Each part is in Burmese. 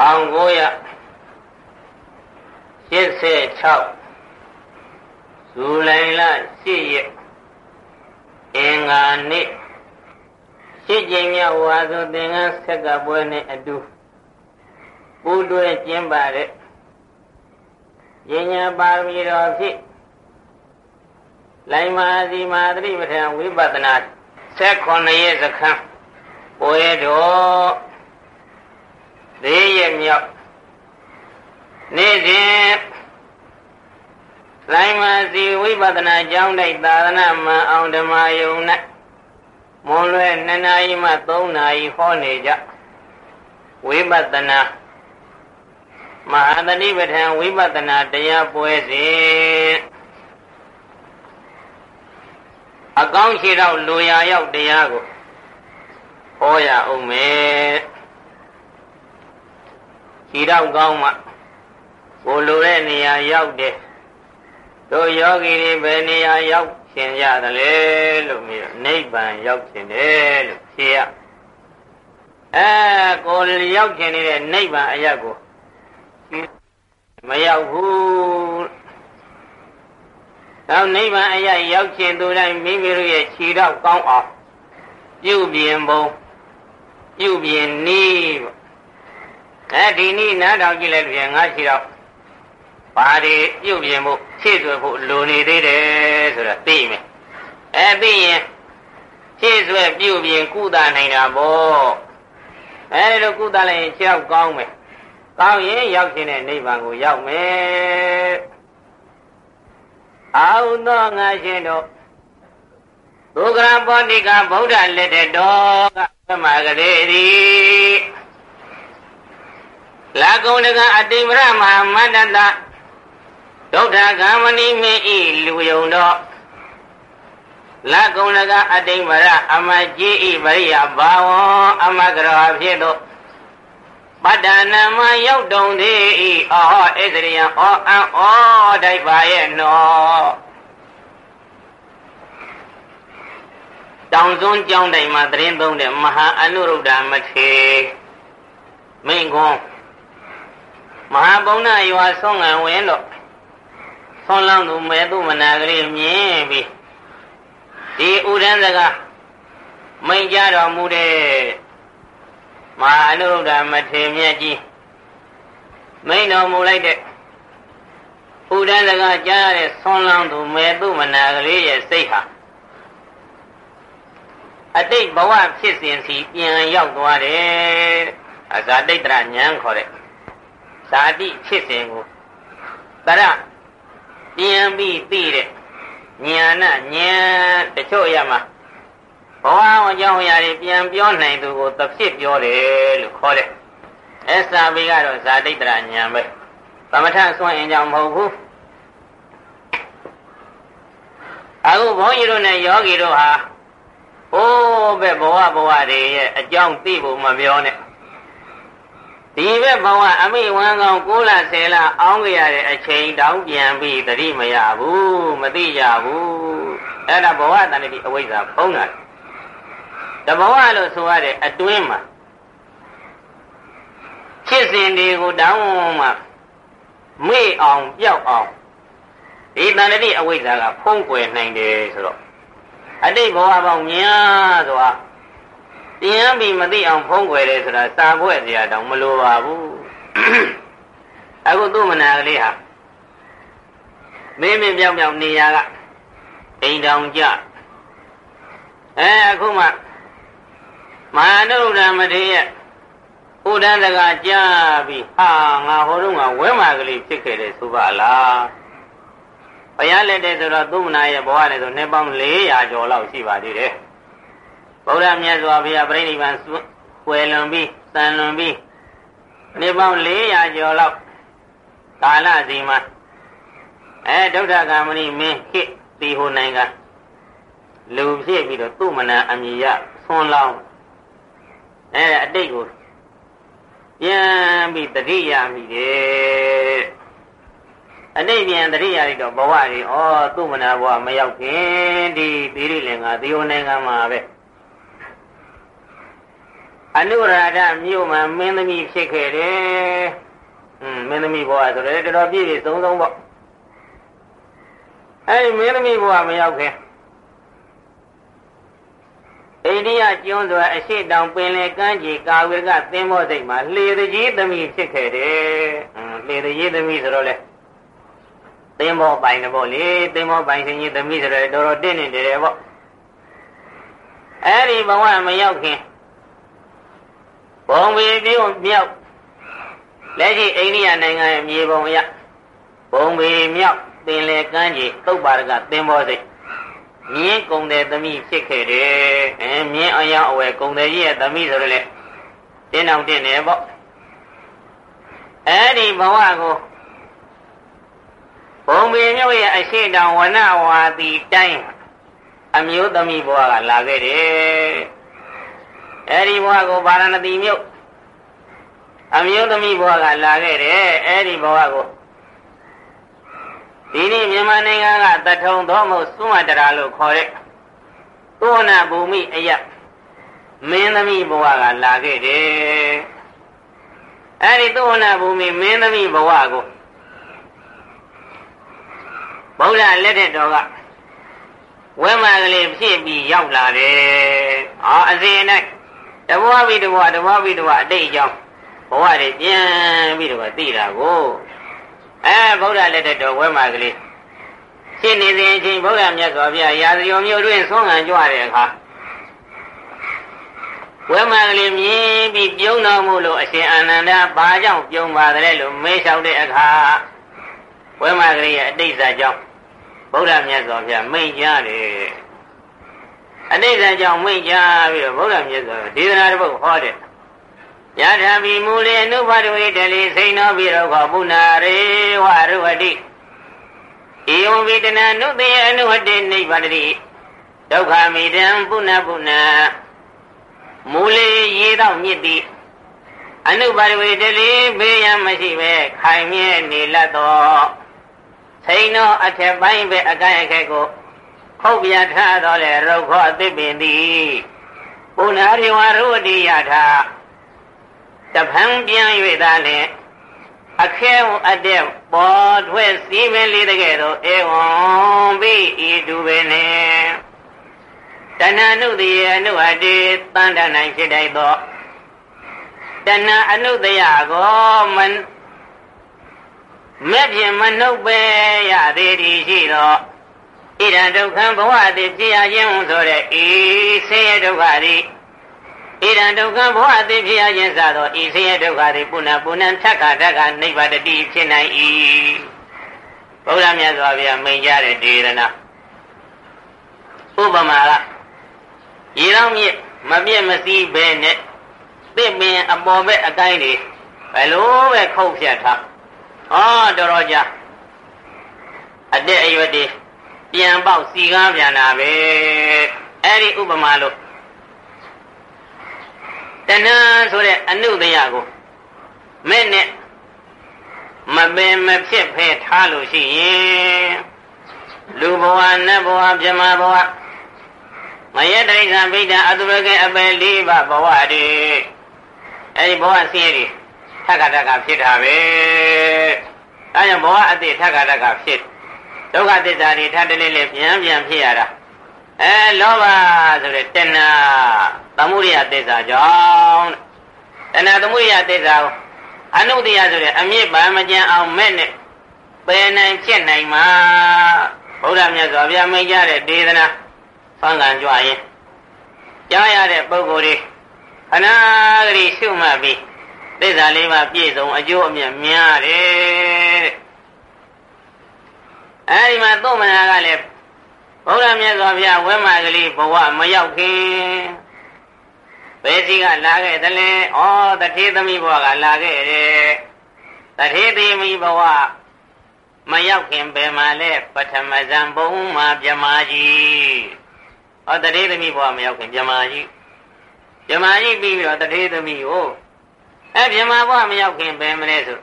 အောင်986ဇူလိုင်လ10ရက်အင်္ဂါနေ့ရှစ်ကြိမ်မြောက်ဝါဆိုသင်္ကန်းဆက်ကပွဲနဲ့အတူပူးတွဲကျင်းပါတဲ့ဉာဏ်ဉာဏ်ပါရမီတော်ဖြင့်လိုင်မာစီမာသတိပဋ္ဌာန်ဝိပဿနာ16ရက်စခန်းပွဲတော် လေးရက်မြောက်နေ့စဉ်လိုင်မာစီဝိပဿနာကျောင်းတိုက်သာသနာမအောင်ဓမ္မယုံ၌မွန်လွဲ2နာရီမှ3နာရီဟောနေကြဝိပဿနာမဟာတတိပဋ္ဌာန်ဝိပဿနာတရားပွဲစဉ်အကောင်းရှိတော့လူရရောက်တရားကိုဟောရအောင်မယ် ရှိတော့ကောင်းမှကိုလိုတဲ့နေရာရောက်တယ်တို့ယောဂီတွေဘယ်နေရာရောက်ရှင်ရသလဲလို့မြည်နိဗ္ဗာန်ရောက်ရှင်တယ်လို့ဖြေရအဲကိုရောက်ရှင်နေတဲ့နိဗ္ဗာန်အရာကိုမရောက်ဘူးနောက်နိဗ္ဗာန်အရာရောက်ရှင်သူတိုင်းမိမိတို့ရဲ့ခြေတော့ကောင်းအောင်ပြုပြင်ပုံပြုပြင်နည်းပေါ့ အဲဒီနည်းနားထောင်ကြည့်လိုက်ပြန်ငါခြေတော့ဘာတွေပြုပြင်ဖို့ဖြည့်သွဲဖို့လိုနေသေးတယ်ဆိုတာသိမယ်အဲသိရင်ဖြည့်သွဲပြုပြင်ကုသနိုင်တာပေါ့အဲဒီလိုကုသလိုက်ရင်ခြေောက်ကောင်းမယ်ကောင်းရင်ရောက်ခြင်းတဲ့နိဗ္ဗာန်ကိုရောက်မယ်အာဟုသောငါရှင်တို့ဒုက္ခရပောတိကဗုဒ္ဓလက်ထတော်ကသမဂရေတိ လာကုံတကအတိမရမဟာမတ္တဒုဋ္ဌဂမဏိမေဤလူယုံတော့လကုံလကအတိမရအမကြီးဤပရိယဘာဝံအမကရောဖြစ်တော့ပတ္တနာမရောက်တုံသေးဤအောဟဣသရိယဩအံဩတိုက်ပါရဲ့နော်တောင်စွန်းကျောင်းတိုင်မှာတရင်သုံးတဲ့မဟာအနုရုဒ္ဓမထေမိန်ကွန်း မဟာဘုံနာရွာဆုံးငံဝင်တော့ဆွန်လောင်းသူမဲသူမနာကလေးမြင်ပြီးဒီဥဒန်းစကားမိန်ကြတော်မူတဲ့မဟာအနုရုဒ္ဓမထေမြတ်ကြီးမိန်တော်မူလိုက်တဲ့ဥဒန်းစကားကြားရတဲ့ဆွန်လောင်းသူမဲသူမနာကလေးရဲ့စိတ်ဟာအတိတ်ဘဝဖြစ်စဉ်စီပြန်ရောက်သွားတယ်အဇာတိတ်တရဉာဏ်ခေါ်တဲ့ ဇာတိဖြစ်စဉ်ကိုတရပြန်ပြီးသိတဲ့ဉာဏ်ဉာဏ်တချို့အရာမှာဘဝအကြောင်းအရာတွေပြန်ပြောနိုင်သူကိုသဖြစ်ပြောတယ်လို့ခေါ်တယ်။အဲစာပေကတော့ဇာတိတ္တရာဉာဏ်ပဲ။သမထဆွမ်းရင်ကြောင့်မဟုတ်ဘူး။အခုဘုန်းကြီးတို့နဲ့ယောဂီတို့ဟာဟိုးပဲဘဝဘဝတွေရဲ့အကြောင်းသိဖို့မပြောနဲ့ ဒီဘက်ဘဝအမိဝမ်းကောင်6လ10လအောင်းကြရတဲ့အချိန်တောင်းပြန်ပြီးတတိမရဘူးမသိကြဘူးအဲ့ဒါဘဝတဏှတိအဝိဇ္ဇာဖုံးတာတဘဝလို့ဆိုရတဲ့အတွင်းမှာဖြစ်စဉ်တွေကိုတောင်းမှမေ့အောင်ပြောက်အောင်ဒီတဏှတိအဝိဇ္ဇာကဖုံးကွယ်နိုင်တယ်ဆိုတော့အတိတ်ဘဝပေါင်းများစွာ တရားပြီးမသိအောင်ဖုံးကွယ်တယ်ဆိုတာစာဘွဲ့စရာတောင်မလိုပါဘူးအခုသူ့မနာကလေးဟာမင်းမင်းပြောင်ပြောင်နေရကအိမ်တောင်ကြအဲအခုမှမဟာနုဒ္ဓမထေရရဲ့ဥဒန်းတကကြားပြီးဟာငါဟိုတုန်းကဝဲမာကလေးဖြစ်ခဲ့တယ်ဆိုပါလားဘုရားလက်တဲ့ဆိုတော့သူ့မနာရဲ့ဘဝနဲ့ဆိုနှစ်ပေါင်း400ကျော်လောက်ရှိပါသေးတယ် ဗုဒ္ဓမြတ်စွာဘုရားပြိဋိဘံွယ်လွန်ပြီးတန်လွန်ပြီးနှစ်ပေါင်း400ကျော်လောက်ကာလစီမှာအဲဒုဋ္ဌကမဏိမင်းခေတီဟိုနိုင်ကလူဖြစ်ပြီးတော့သူ့မနာအမြည်ရဆွန်းလောင်းအဲအတိတ်ကိုပြန်ပြီးတတိယမိတယ်အတိတ်ပြန်တတိယလိုက်တော့ဘဝကြီးဩသူ့မနာဘဝမရောက်ခင်ဒီသီရိလင်္ကာသေယနိုင်ငံမှာပဲ အနုရာဓမြို့မှာမင်းသမီးဖြစ်ခဲ့တယ်။อืมမင်းသမီးဘဝဆိုတော့တော်တော်ပြည့်ပြည့်စုံစုံပေါ့။အဲဒီမင်းသမီးဘဝမရောက်ခင်အိန္ဒိယကျွန်းစွာအရှိတောင်ပင်လယ်ကမ်းခြေကာဝေကသင်္ဘောစိတ်မှာလှေတကြီးသမီးဖြစ်ခဲ့တယ်။อืมလှေတကြီးသမီးဆိုတော့လေသင်္ဘောပိုင်တယ်ပေါ့လေသင်္ဘောပိုင်ရှင်ကြီးသမီးဆိုတော့တော်တော်တင့်နေတယ်ပေါ့။အဲဒီဘဝမရောက်ခင် ဘုံဘီပြုံမြောက်လက်ရှိအိန္ဒိယနိုင်ငံရဲ့မြေပုံရဘုံဘီမြောက်ပင်လယ်ကမ်းခြေသုတ်ပါရကသင်္ဘောစိတ်မြင်းကုံတဲ့သမီးဖြစ်ခဲ့တယ်အဲမြင်းအယောင်အဝယ်ကုံတဲ့ကြီးရဲ့သမီးဆိုတော့လေတင်းအောင်တင်းနေပေါ့အဲဒီဘဝကိုဘုံဘီမြောက်ရဲ့အရှိတောင်ဝနဝါတီတိုင်းအမျိုးသမီးဘဝကလာခဲ့တယ် အဲဒီဘဝကိုဗာရဏသီမြို့အမျိုးသမီးဘဝကလာခဲ့တယ်အဲဒီဘဝကိုဒီနေ့မြန်မာနိုင်ငံကတထုံသောမဟုတ်စွမတရာလို့ခေါ်တဲ့သောနာဘူမိအယမင်းသမီးဘဝကလာခဲ့တယ်အဲဒီသောနာဘူမိမင်းသမီးဘဝကိုဗုဒ္ဓလက်ထက်တော်ကဝဲမာကလေးဖြစ်ပြီးရောက်လာတယ်။အော်အစဉ်နဲ့ တဘဝပြီးတဘဝတဘဝပြီးတဘဝအတိတ်အကြောင်းဘဝတွေပြန်ပြီးတော့သိတာကိုအဲဗုဒ္ဓလက်ထက်တော်ဝဲမာကလေးရှင်းနေစဉ်အချိန်ဗုဒ္ဓမြတ်စွာဘုရားရာဇယောမျိုးတွင်ဆုံးခံကြွတဲ့အခါဝဲမာကလေးမြင်ပြီးပြုံးတော်မူလို့အရှင်အာနန္ဒာဘာကြောင့်ပြုံးပါသလဲလို့မေးလျှောက်တဲ့အခါဝဲမာကလေးရဲ့အတိတ်စာကြောင့်ဗုဒ္ဓမြတ်စွာဘုရားမိန့်ကြားတယ် အတိတ်စာကြောင့်မိန့်ကြားပြီးတော့ဗုဒ္ဓမြတ်စွာဒေသနာတစ်ပုဒ်ဟောတယ်ယထာဘိမူလေအနုဘဒဝိတလိစိန်သောပြီးတော့ခောပုဏ္ဏရေဝရဝတိဧဝံဝေဒနာနုတေအနုဟတေနိဗ္ဗာတိဒုက္ခမိတံပုဏ္ဏပုဏ္ဏမူလေရေတော့မြစ်သည်အနုပါရဝေတလိဘေးရန်မရှိပဲခိုင်မြဲနေလတ်သောစိန်သောအထက်ပိုင်းပဲအကိုင်အခက်ကို ခုတ်ပြထားတော်လေရုပ်ခောအသစ်ပင်သည်ပုဏ္ဏရိဝရဝတိယထာတဖန်ပြန်၍သာလျှင်အခဲဝအတဲ့ပေါ်ထွက်စီးပင်လေးတကယ်တော့ဧဝံပိဤတူပဲနဲ့တဏှာနုတရေအနုအတေတန်တနိုင်ဖြစ်တိုက်သောတဏှာအနုတယကိုမမဲ့ဖြင့်မနှုတ်ပဲရသေးသည်ရှိတော့ ဣဒံဒုက္ခံဘဝတည်ဖြစ်ရခြင်းဆိုတဲ့ဤဆင်းရဲဒုက္ခသည်ဣဒံဒုက္ခဘဝအသိဖြစ်ရခြင်းစသောဤဆင်းရဲဒုက္ခတွေပုဏ္ဏပုဏ္ဏထက္ခထက္ခနိဗ္ဗာတတိဖြစ်နိုင်၏ဘုရားမြတ်စွာဘုရားမိန့်ကြားတဲ့ဒေသနာဥပမာကရေတော်မြစ်မပြည့်မစည်းပဲနဲ့သစ်ပင်အပေါ်ဘက်အကိုင်းတွေဘယ်လိုပဲခုတ်ဖြတ်ထားဩတော်တော်ကြာအတဲ့အရွယ်တွေ ပြန်ပေါက်စီကားပြန်လာပဲအဲ့ဒီဥပမာလို့တဏှာဆိုတဲ့အနုတယကိုမဲ့နဲ့မပင်မဖြစ်ဖဲထားလို့ရှိရင်လူဘဝနတ်ဘဝပြမဘဝမယတိဋ္ဌံဗိဒ္ဓအတုရကအပယ်လေးပါဘဝတည်းအဲဒီဘဝဆင်းရဲထက္ကတကဖြစ်တာပဲအဲကြောင့်ဘဝအတိထက္ကတကဖြစ် ဒုက္ခသစ္စာတွေထပ်တလေးလေးပြန်ပြန်ဖြစ်ရတာအဲလောဘဆိုတဲ့တဏှာသမုဒိယသစ္စာကြောင့်တဏှာသမုဒိယသစ္စာကိုအနုတ္တယဆိုတဲ့အမြင့်ပါမကြံအောင်မဲ့နဲ့ပယ်နိုင်ဖြစ်နိုင်မှာဘုရားမြတ်စွာဘုရားမိန့်ကြတဲ့ဒေသနာဖန်ကန်ကြွရင်ကြားရတဲ့ပုဂ္ဂိုလ်တွေခဏကလေးရှုမှတ်ပြီးသစ္စာလေးပါပြည့်စုံအကျိုးအမြတ်များတယ် အဲဒီမှာသုမနာကလည်းဘုရားမြတ်စွာဘုရားဝဲမာကလေးဘဝမရောက်ခင်ဘယ်စီကလာခဲ့တယ်လဲဩတထေသမီးဘဝကလာခဲ့တယ်တထေသမီးဘဝမရောက်ခင်ဘယ်မှာလဲပထမဇံဘုံမှာမြမကြီးဩတထေသမီးဘဝမရောက်ခင်မြမကြီးမြမကြီးပြီးပြီးတော့တထေသမီးကိုအဲမြမဘဝမရောက်ခင်ဘယ်မလဲဆို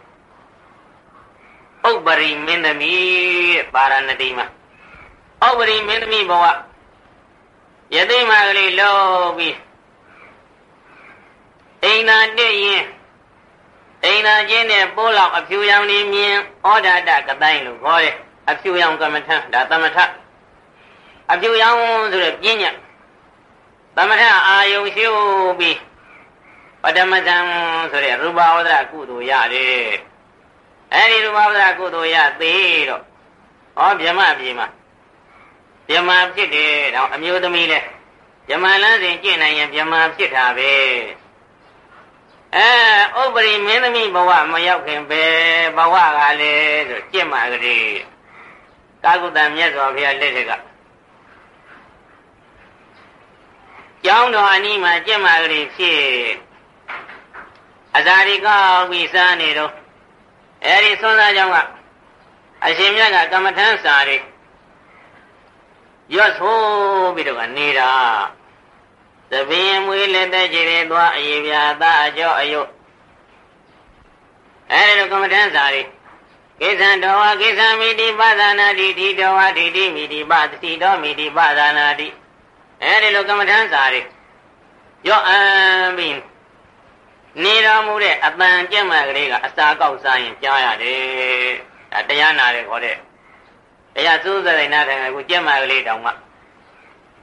ဥပ္ပရိမင်းသမီးပါရဏတိမှာဩပရိမင်းသမီးဘဝယသိမာကလေးလုံးပြီးမ်သာတက်ရင်အိမ်သာချင်းနဲ့ပိုးလောက်အဖြူရောင်နေမြင်ဩဒါတကတိုင်းလို့ခေါ်တယ်အဖြူရောင်ကမ္မထဒါသမထအဖြူရောင်ဆိုတဲ့ပြဉ္ညာသမထအာယုံရှုပြီးပထမဇံဆိုတဲ့ရူပဝဒရကုသိုလ်ရတယ် အဲဒီရူပဝဒရကုသိုလ်ရသေးတော့ဩဗြဟ္မပြေမှာဗြဟ္မာဖြစ်တယ်တော့အမျိုးသမီးလဲဗြဟ္မာလမ်းစဉ်ကျင့်နိုင်ရင်ဗြဟ္မာဖြစ်တာပဲအဲဥပရိမင်းသမီးဘဝမရောက်ခင်ပဲဘဝကလည်းဆိုကျင့်မှာကလေးကာကုတံမြတ်စွာဘုရားလက်ထက်ကကျောင်းတော်အနီးမှာကျင့်မှာကလေးဖြစ်အဇာတိကောက်ပြီးစားနေတော့ အဲဒီဆွမ်းသားကျောင်းကအရှင်မြတ်ကကမ္မထမ်းစာတွေရွတ်ဆိုးပြီးတော့နေတာသပင်မွေးလက်သက်ကြည်တွေသွားအေးပြာသားအကျော်အယုတ်အဲဒီလိုကမ္မထမ်းစာတွေကိစ္ဆံတော်ဝကိစ္ဆံမိတိပသနာတိတိတော်ဝတိတိမိတိပသတိတော်မိတိပသနာတိအဲဒီလိုကမ္မထမ်းစာတွေရော့အံပြီး နေတော်မူတဲ့အပန်ကြက်မှကလေးကအစာကောက်စားရင်ကြားရတယ်ဒါတရားနာတယ်ခေါ်တဲ့တရားစိုးစရိုက်နာတယ်အခုကြက်မှကလေးတောင်မှ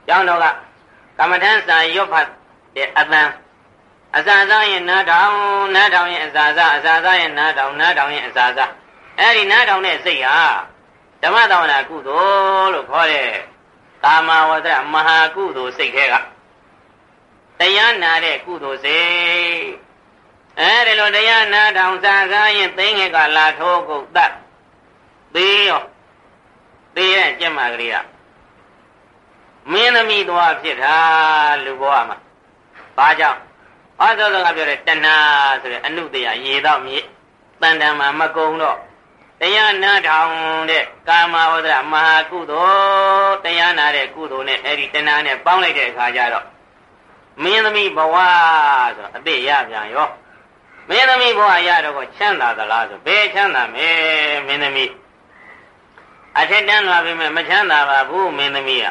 ကျောင်းတော်ကကမ္မထမ်းစာရွတ်ဖတ်တဲ့အပန်အစာစားရင်နားထောင်နားထောင်ရင်အစာစားအစာစားရင်နားထောင်နားထောင်ရင်အစာစားအဲ့ဒီနားထောင်တဲ့စိတ်ဟာဓမ္မတော်နာကုသိုလ်လို့ခေါ်တဲ့ကာမဝဇ္ဇမဟာကုသိုလ်စိတ်ထဲကတရားနာတဲ့ကုသိုလ်စိတ် အဲဒီလိုတရားနာထောင်စားစားရင်သိငယ်ကလာထိုးကုန်တတ်သေးရောသေးရဲ့ကြက်မာကလေးကမင်းသမီးသွားဖြစ်တာလူဘဝမှာဘာကြောင့်အသောသောကပြောတဲ့တဏှာဆိုတဲ့အနုတ္တယရေတော့မြေတန်တံမှာမကုံတော့တရားနာထောင်တဲ့ကာမဝဒရမဟာကုသိုလ်တရားနာတဲ့ကုသိုလ်နဲ့အဲ့ဒီတဏှာနဲ့ပေါင်းလိုက်တဲ့အခါကျတော့မင်းသမီးဘဝဆိုအတိရပြန်ရော မင်းသမီးဘဝရတော့ကိုချမ်းသာသလားဆိုဘယ်ချမ်းသာမဲမင်းသမီးအထက်တန်းလာပြီမဲ့မချမ်းသာပါဘူးမင်းသမီးက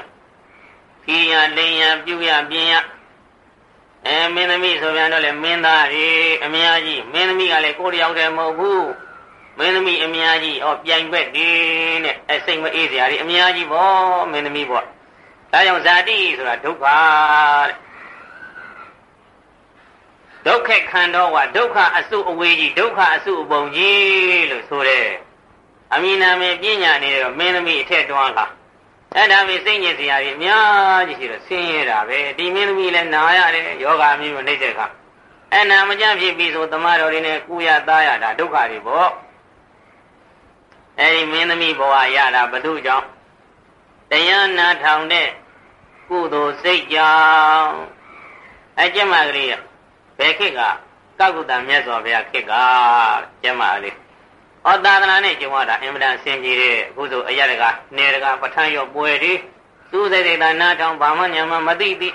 ခီရလိန်ရပြုရပြင်းရအဲမင်းသမီးဆိုပြန်တော့လေမင်းသားကြီးအများကြီးမင်းသမီးကလည်းကိုယ်တယောက်တည်းမဟုတ်ဘူးမင်းသမီးအများကြီးဩပြိုင်ဘက်ဒီနဲ့အစိတ်မအေးစရာတွေအများကြီးပေါ့မင်းသမီးပေါ့ဒါကြောင့်ဇာတိဆိုတာဒုက္ခတဲ့ ဒုက္ခခန္ဓာဝဒုက္ခအစုအဝေးကြီးဒုက္ခအစုအပုံကြီးလို့ဆိုတဲ့အမိနာမေပညာနေတော့မင်းသမီးအထက်တွန်းလာအဲ့ဒါပဲစိတ်ညစ်စရာကြီးအများကြီးရှိတော့ဆင်းရဲတာပဲဒီမင်းသမီးလည်းနာရတယ်ယောဂမျိုးမျိုးနှိမ့်တဲ့အခါအဲ့နာမကြဖြစ်ပြီဆိုတမတော်တွေနဲ့ကုရသားရတာဒုက္ခတွေပေါ့အဲ့ဒီမင်းသမီးဘဝရတာဘု து ကြောင့်တရားနာထောင်တဲ့ကုသိုလ်စိတ်ကြောင့်အကျမကလေး ဘယ်ခေတ်ကကောက်ကုတ္တမြတ်စွာဘုရားခေတ်ကကျမလေးဩသာသနာနဲ့ကျုံရတာအင်မတန်အဆင်ပြေတဲ့အခုဆိုအရတကနေတကပဋ္ဌာန်းရောပွဲဒီသူစိတ်စိတ်သာနာထောင်ဘာမှညာမှမသိသိ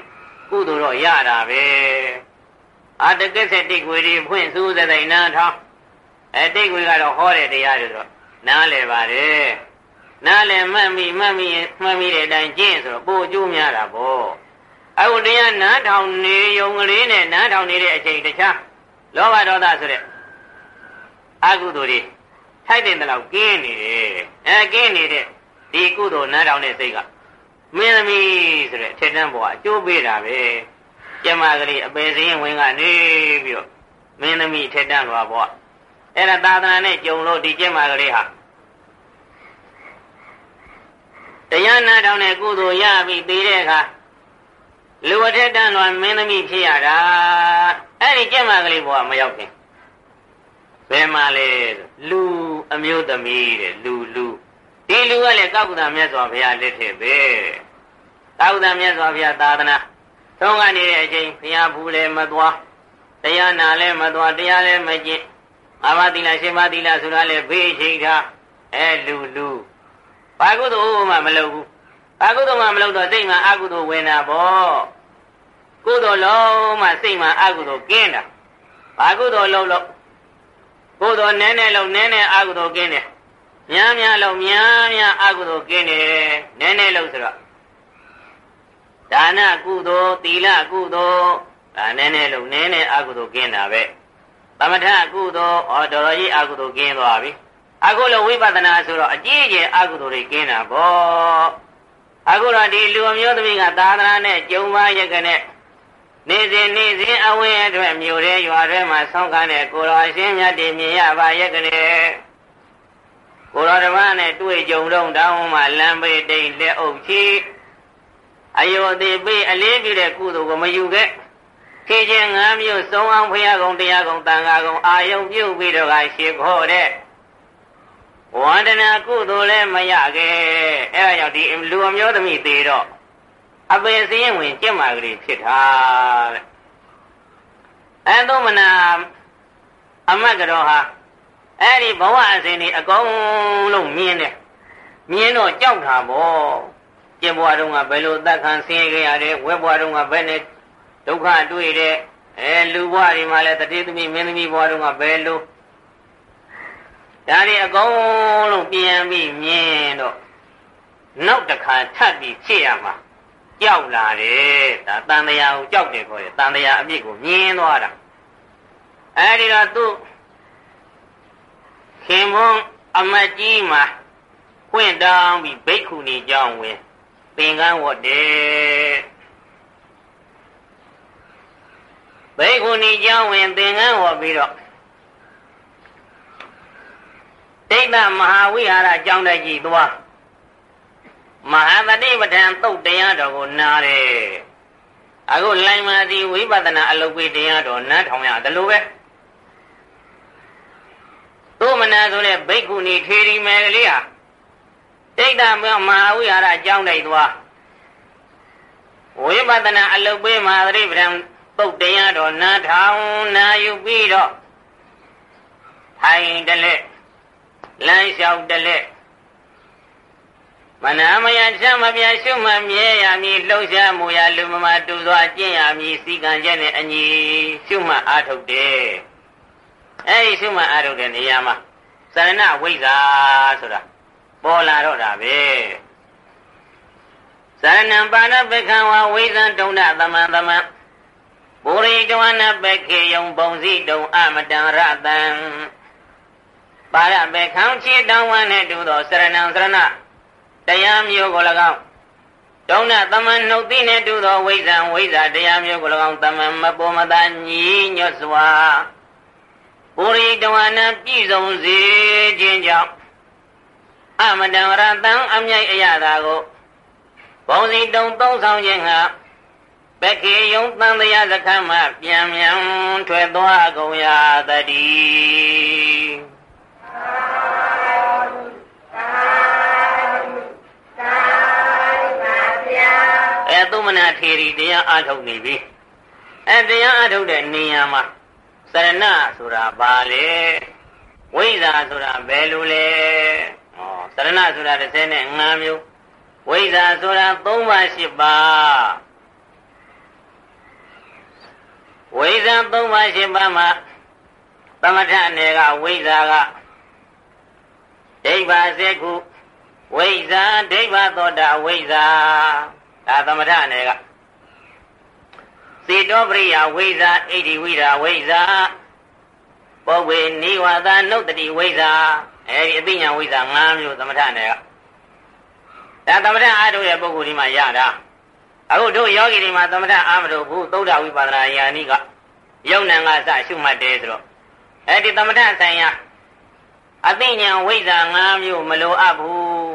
ကုသိုလ်တော့ရတာပဲအာတကက်ဆက်တိတ်ွေတွေဖွင့်သူစိတ်စိတ်နာထောင်အဲတိတ်ွေကတော့ဟောတဲ့တရားတွေတော့နားလည်ပါတယ်နားလည်မှတ်မိမှတ်မိမှတ်မိတဲ့အတိုင်းကျင့်ဆိုတော့ပို့အကျိုးများတာပေါ့ အခုတရားနားထောင်နေုံကလေးနဲ့နားထောင်နေတဲ့အချိန်တခြားလောဘဒေါသဆိုတဲ့အကုသိုလ်တွေထိုက်တဲ့လောက်ကင်းနေတယ်အဲကင်းနေတဲ့ဒီကုသိုလ်နားထောင်တဲ့စိတ်ကမင်းသမီးဆိုတဲ့အထက်တန်းဘဝအကျိုးပေးတာပဲကျမကလေးအပေစင်းဝင်ကနေပြီးတော့မင်းသမီးထက်တန်းသွားဘဝအဲ့ဒါသာသနာနဲ့ကြုံလို့ဒီကျမကလေးဟာတရားနာထောင်တဲ့ကုသိုလ်ရပြီးသိတဲ့အခါ လူအထက်တန်းသွားမင်းသမီးဖြစ်ရတာအဲ့ဒီကျမကလေးဘဝမရောက်ခင်ဘယ်မှာလဲလူအမျိုးသမီးတဲ့လူလူဒီလူကလည်းကောက်ကုသမြတ်စွာဘုရားလက်ထက်ပဲကောက်ကုသမြတ်စွာဘုရားသာသနာသုံးကနေတဲ့အချိန်ဘုရားဘူးလည်းမသွားတရားနာလည်းမသွားတရားလည်းမကျင့်အာမသီလရှင်ပါသီလဆိုတာလည်းဘေးချိန်ထားအဲလူလူဘာကုသိုလ်မှမလုပ်ဘူး ဘာကုသိုလ်မှမလုပ်တော့စိတ်မှာအကုသိုလ်ဝင်တာပေါ့ကုသိုလ်လုံးမှစိတ်မှာအကုသိုလ်ကင်းတာဘာကုသိုလ်လုံးလို့ကုသိုလ်နည်းနည်းလုံးနည်းနည်းအကုသိုလ်ကင်းတယ်များများလုံးများများအကုသိုလ်ကင်းတယ်နည်းနည်းလုံးဆိုတော့ဒါနကုသိုလ်သီလကုသိုလ်ဒါနည်းနည်းလုံးနည်းနည်းအကုသိုလ်ကင်းတာပဲသမထအကုသိုလ်ဩတော်တော်ကြီးအကုသိုလ်ကင်းသွားပြီအခုလိုဝိပဿနာဆိုတော့အကြီးအကျယ်အကုသိုလ်တွေကင်းတာပေါ့ အခုတော့ဒီလူအမျိုးသမီးကသာသနာနဲ့ကျုံပါရက်ကနဲ့နေစဉ်နေစဉ်အဝင်းအတွက်မြို့ရဲရွာထဲမှာဆောင်းကားတဲ့ကိုတော်အရှင်မြတ်တည်မြင်ရပါရက်ကနဲ့ကိုတော်ဓမ္မနဲ့တွေ့ကြုံတော့တောင်းမှလမ်းပေတိတ်လက်အုပ်ချီအယောသေးပေးအလေးပြုတဲ့ကုသိုလ်ကိုမယူခဲ့ခေချင်းငါးမျိုးသုံးအောင်ဖရာကုံတရားကုံတန်ခါကုံအာယုံပြုတ်ပြီးတော့ကရှေခေါ်တဲ့ ဝန္ဒနာကုသိုလ်လည်းမရခဲ့အဲဒါကြောင့်ဒီလူအမျိုးသမီးသေးတော့အပေစင်းဝင်ကြက်မာကလေးဖြစ်တာတဲ့အဲသုံးမနာအမတ်ကတော့ဟာအဲ့ဒီဘဝအစဉ်ဒီအကုန်လုံးမြင်တယ်မြင်တော့ကြောက်တာပေါ့ကျင်ဘဝတုန်းကဘယ်လိုသက်ခံဆင်းရဲခဲ့ရတယ်ဝဲဘဝတုန်းကဘယ်နဲ့ဒုက္ခတွေ့တဲ့အဲလူဘဝတွေမှာလည်းတတိသမီးမင်းသမီးဘဝတုန်းကဘယ်လို ဒါတွေအကုန်လုံးပြန်ပြီးမြင်တော့နောက်တစ်ခါထပ်ပြီးဖြစ်ရမှာကြောက်လာတယ်ဒါတန်တရားကိုကြောက်တယ်ခေါ်တယ်တန်တရားအပြစ်ကိုမြင်သွားတာအဲဒီတော့သူခင်မွန်းအမတ်ကြီးမှာခွင့်တောင်းပြီးဘိက္ခုနီကြောင်းဝင်သင်္ကန်းဝတ်တယ်ဘိက္ခုနီကြောင်းဝင်သင်္ကန်းဝတ်ပြီးတော့ ဒိဋ္ဌမဟာဝိဟာရကျောင်းတိုက်ကြီးသွားမဟာတတိပဋ္ဌာန်သုတ်တရားတော်ကိုနားတယ်အခုလိုင်မာတိဝိပဿနာအလုပ်ပေးတရားတော်နားထောင်ရတယ်လို့ပဲသို့မနာဆိုတဲ့ဘိက္ခုနီထေရီမယ်လေးဟာဒိဋ္ဌမဟာဝိဟာရကျောင်းတိုက်သွားဝိပဿနာအလုပ်ပေးမဟာတတိပဋ္ဌာန်သုတ်တရားတော်နားထောင်နာယူပြီးတော့ထိုင်တလက် လမ်းလျှောက်တလက်မနာမယချမ်းမပြရှုမှမြဲရမည်လှုပ်ရှားမှုရလူမမတူစွာကျင့်ရမည်စီကံချက်နဲ့အညီရှုမှအားထုတ်တယ်အဲဒီရှုမှအားထုတ်တဲ့နေရာမှာသရဏဝိဇ္ဇာဆိုတာပေါ်လာတော့တာပဲသရဏံပါဏပက္ခဝဝိဇ္ဇံတုံဒသမံသမံဘူရိတဝနပက္ခေယုံပုံစီတုံအမတံရတံ ပါရဘေခံချေတောင်းဝမ်းနဲ့တူသောစရဏံစရဏတရားမျိုးကို၎င်းတုံးနဲ့သမန်နှုတ်သိနဲ့တူသောဝိဇ္ဇံဝိဇ္ဇာတရားမျိုးကို၎င်းသမန်မပေါ်မသာညီညွတ်စွာပုရိတဝနာပြည့်စုံစေခြင်းကြောင့်အမတံရတံအမြိုက်အရသာကိုဘုံစီတုံသုံးဆောင်ခြင်းဟာပက္ခေယုံတန်တရားစခန်းမှပြန်မြန်ထွက်သွားကုန်ရသတည်း သုမနာထေရီတရားအားထုတ်နေပြီအဲတရားအားထုတ်တဲ့နေရာမှာစရဏဆိုတာဘာလဲဝိဇ္ဇာဆိုတာဘယ်လိုလဲဩစရဏဆိုတာ35မျိုးဝိဇ္ဇာဆိုတာ3ပါး8ပါးဝိဇ္ဇာ3ပါး8ပါးမှာသမထအနေကဝိဇ္ဇာက ဒိဗ္ဗစေကုဝိဇ္ဇာဒိဗ္ဗသောတာဝိဇ္ဇာဒါသမထအနေကစေတောပရိယဝိဇာဣတိဝိရာဝိဇာပုဗ္ဗေနိဝါဒနုတ္တိဝိဇာအဲဒီအသိဉာဏ်ဝိဇာ၅မျိုးသမထအနေကဒါသမထအားထုတ်ရဲ့ပုဂ္ဂိုလ်ဒီမှာရတာအခုတို့ယောဂီတွေမှာသမထအားမထုတ်ဘူးသုဒ္ဓဝိပဿနာဉာဏ်ဤကယုံနံကစရှုမှတ်တယ်ဆိုတော့အဲဒီသမထဆိုင်ရာ အသိဉာဏ်ဝိဇာ၅မျိုးမလိုအပ်ဘူး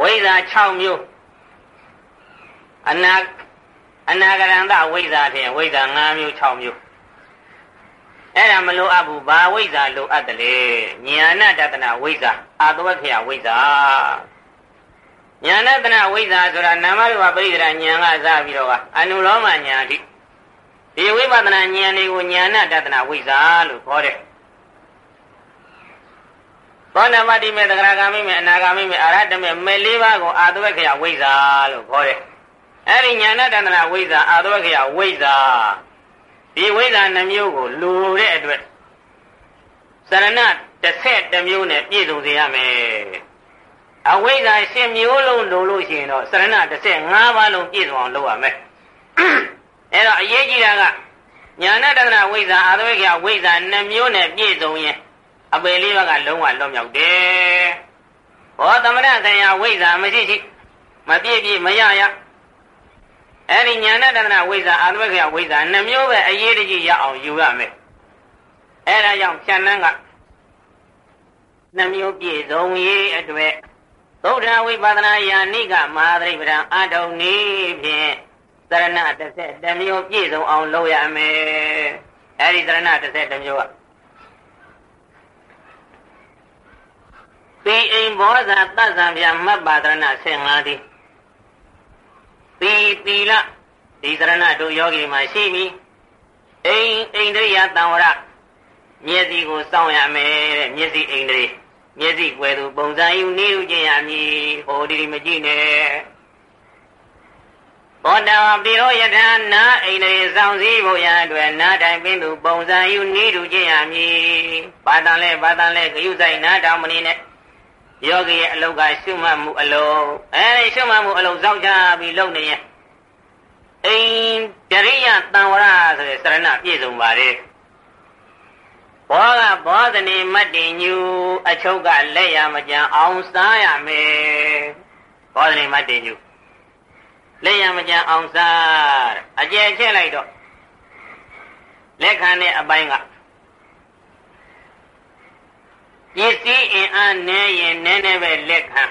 ဝိဇ္ဇာ6မျိုးအနာအနာဂရန္တဝိဇ္ဇာဖြင့်ဝိဇ္ဇာ5မျိုး6မျိုးအဲ့ဒါမလိုအပ်ဘူးဘာဝိဇ္ဇာလိုအပ်တယ်လေဉာဏတတနာဝိဇ္ဇာအာတဝခေယဝိဇ္ဇာဉာဏတနာဝိဇ္ဇာဆိုတာနာမရူပပရိဒရာဉာဏ်ကစပြီးတော့ကအနုလောမဉာဏ်အထိဒီဝိပဿနာဉာဏ်လေးကိုဉာဏတတနာဝိဇ္ဇာလို့ခေါ်တယ် သောဏမတိမေသဂရဂာမိမေအနာဂာမိမေအာရတမေမေလေးပါးကိုအာသဝခေယဝိဇ္ဇာလို့ခေါ်တယ်။အဲဒီညာဏတန္တနာဝိဇ္ဇာအာသဝခေယဝိဇ္ဇာဒီဝိဇ္ဇာနှမျိုးကိုလူတဲ့အတွက်စရဏတစ်ဆက်တစ်မျိုးနဲ့ပြည့်စုံစေရမယ်။အဝိဇ္ဇာရှင်မျိုးလုံးလိုလို့ရှိရင်တော့စရဏတစ်ဆက်၅ပါးလုံးပြည့်စုံအောင်လုပ်ရမယ်။အဲ့တော့အရေးကြီးတာကညာဏတဒနာဝိဇ္ဇာအာသဝိကဝိဇ္ဇာနှမျိုးနဲ့ပြည့်စုံရင် အပေလေးဘက်ကလုံးဝလွတ်မြောက်တယ်။ဘောသမဏတန်ရာဝိဇ္ဇာမရှိရှိမပြည့်ပြည့်မရရအဲ့ဒီညာဏတဒနာဝိဇ္ဇာအာသဝိကဝိဇ္ဇာနှမျိုးပဲအရေးတကြီးရအောင်ယူရမယ်။အဲ့ဒါကြောင့်ဖြန့်နှန်းကနှမျိုးပြည့်စုံရေးအတွက်သုဒ္ဓဝိပဿနာယာနိကမဟာသရိပဒံအထုံနေဖြင့်သရဏတစ်ဆက်တစ်မျိုးပြည့်စုံအောင်လုပ်ရမယ်အဲဒီသရဏတစ်ဆက်တစ်မျိုးက သီအိမ်ဘောဇာတတ်ဇံပြမတ်ပါသရဏ15ဒီသီသီလဒီသရဏတို့ယောဂီမှာရှိပြီအိမ်အိန္ဒြိယတံဝရမျက်စိကိုစောင့်ရမယ်တဲ့မျက်စိအိန္ဒြိမျက်စိကွယ်သူပုံစံယူနေဥကျင်ရမည်ဟိုဒီဒီမကြည့်နဲ့သောတာပိရောယထာနာအိန္ဒြေဆောင်စည်းဖို့ရန်အတွက်နာတိုင်ပင်သူပုံစံယူနေတူကျင့်ရမည်ဘာတန်လဲဘာတန်လဲဂယုဆိုင်နာတောင်မနေနဲ့ ယောဂီရဲ့အလုတ်ကရှုမှတ်မှုအလုံးအဲဒီရှုမှတ်မှုအလုံးစောင့်ချပြီးလုပ်နေရင်အိမ်တရိယတံဝရဆိုတဲ့စရဏပြည့်စုံပါတယ်ဘောကဘောဇနီမတ်တင်ညူအချုပ်ကလက်ရမကြံအောင်စားရမယ်ဘောဇနီမတ်တင်ညူလက်ရမကြံအောင်စားအကျယ်ချက်လိုက်တော့လက်ခံတဲ့အပိုင်းက ပစ္စည်းအင်အားနည်းရင်နည်းနည်းပဲလက်ခံ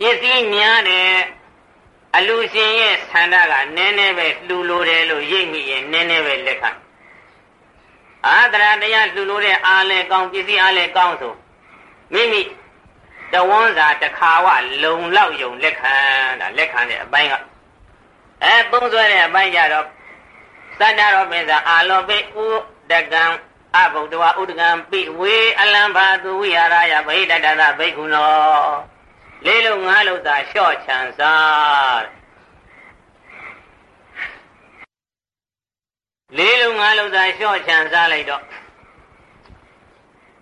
ပစ္စည်းများတဲ့အလူရှင်ရဲ့ဆန္ဒကနည်းနည်းပဲလှူလိုတယ်လို့ရိပ်မိရင်နည်းနည်းပဲလက်ခံအာတရာတရားလှူလို့တဲ့အားလဲကောင်းပစ္စည်းအားလဲကောင်းဆိုမိမိတဝန်းစာတစ်ခါဝလုံလောက်ယုံလက်ခံတာလက်ခံတဲ့အပိုင်းကအဲသုံးဆွဲတဲ့အပိုင်းကြတော့သတ္တရောပိစာအာလောပိဥဒကံ အဘုဒ္ဓဝဥဒကံပိဝေအလံဘာသူဝိဟာရယဗိဒတတဘိက္ခုနောလေးလုံးငါးလုံးသာလျှော့ချန်စားလေးလုံးငါးလုံးသာလျှော့ချန်စားလိုက်တော့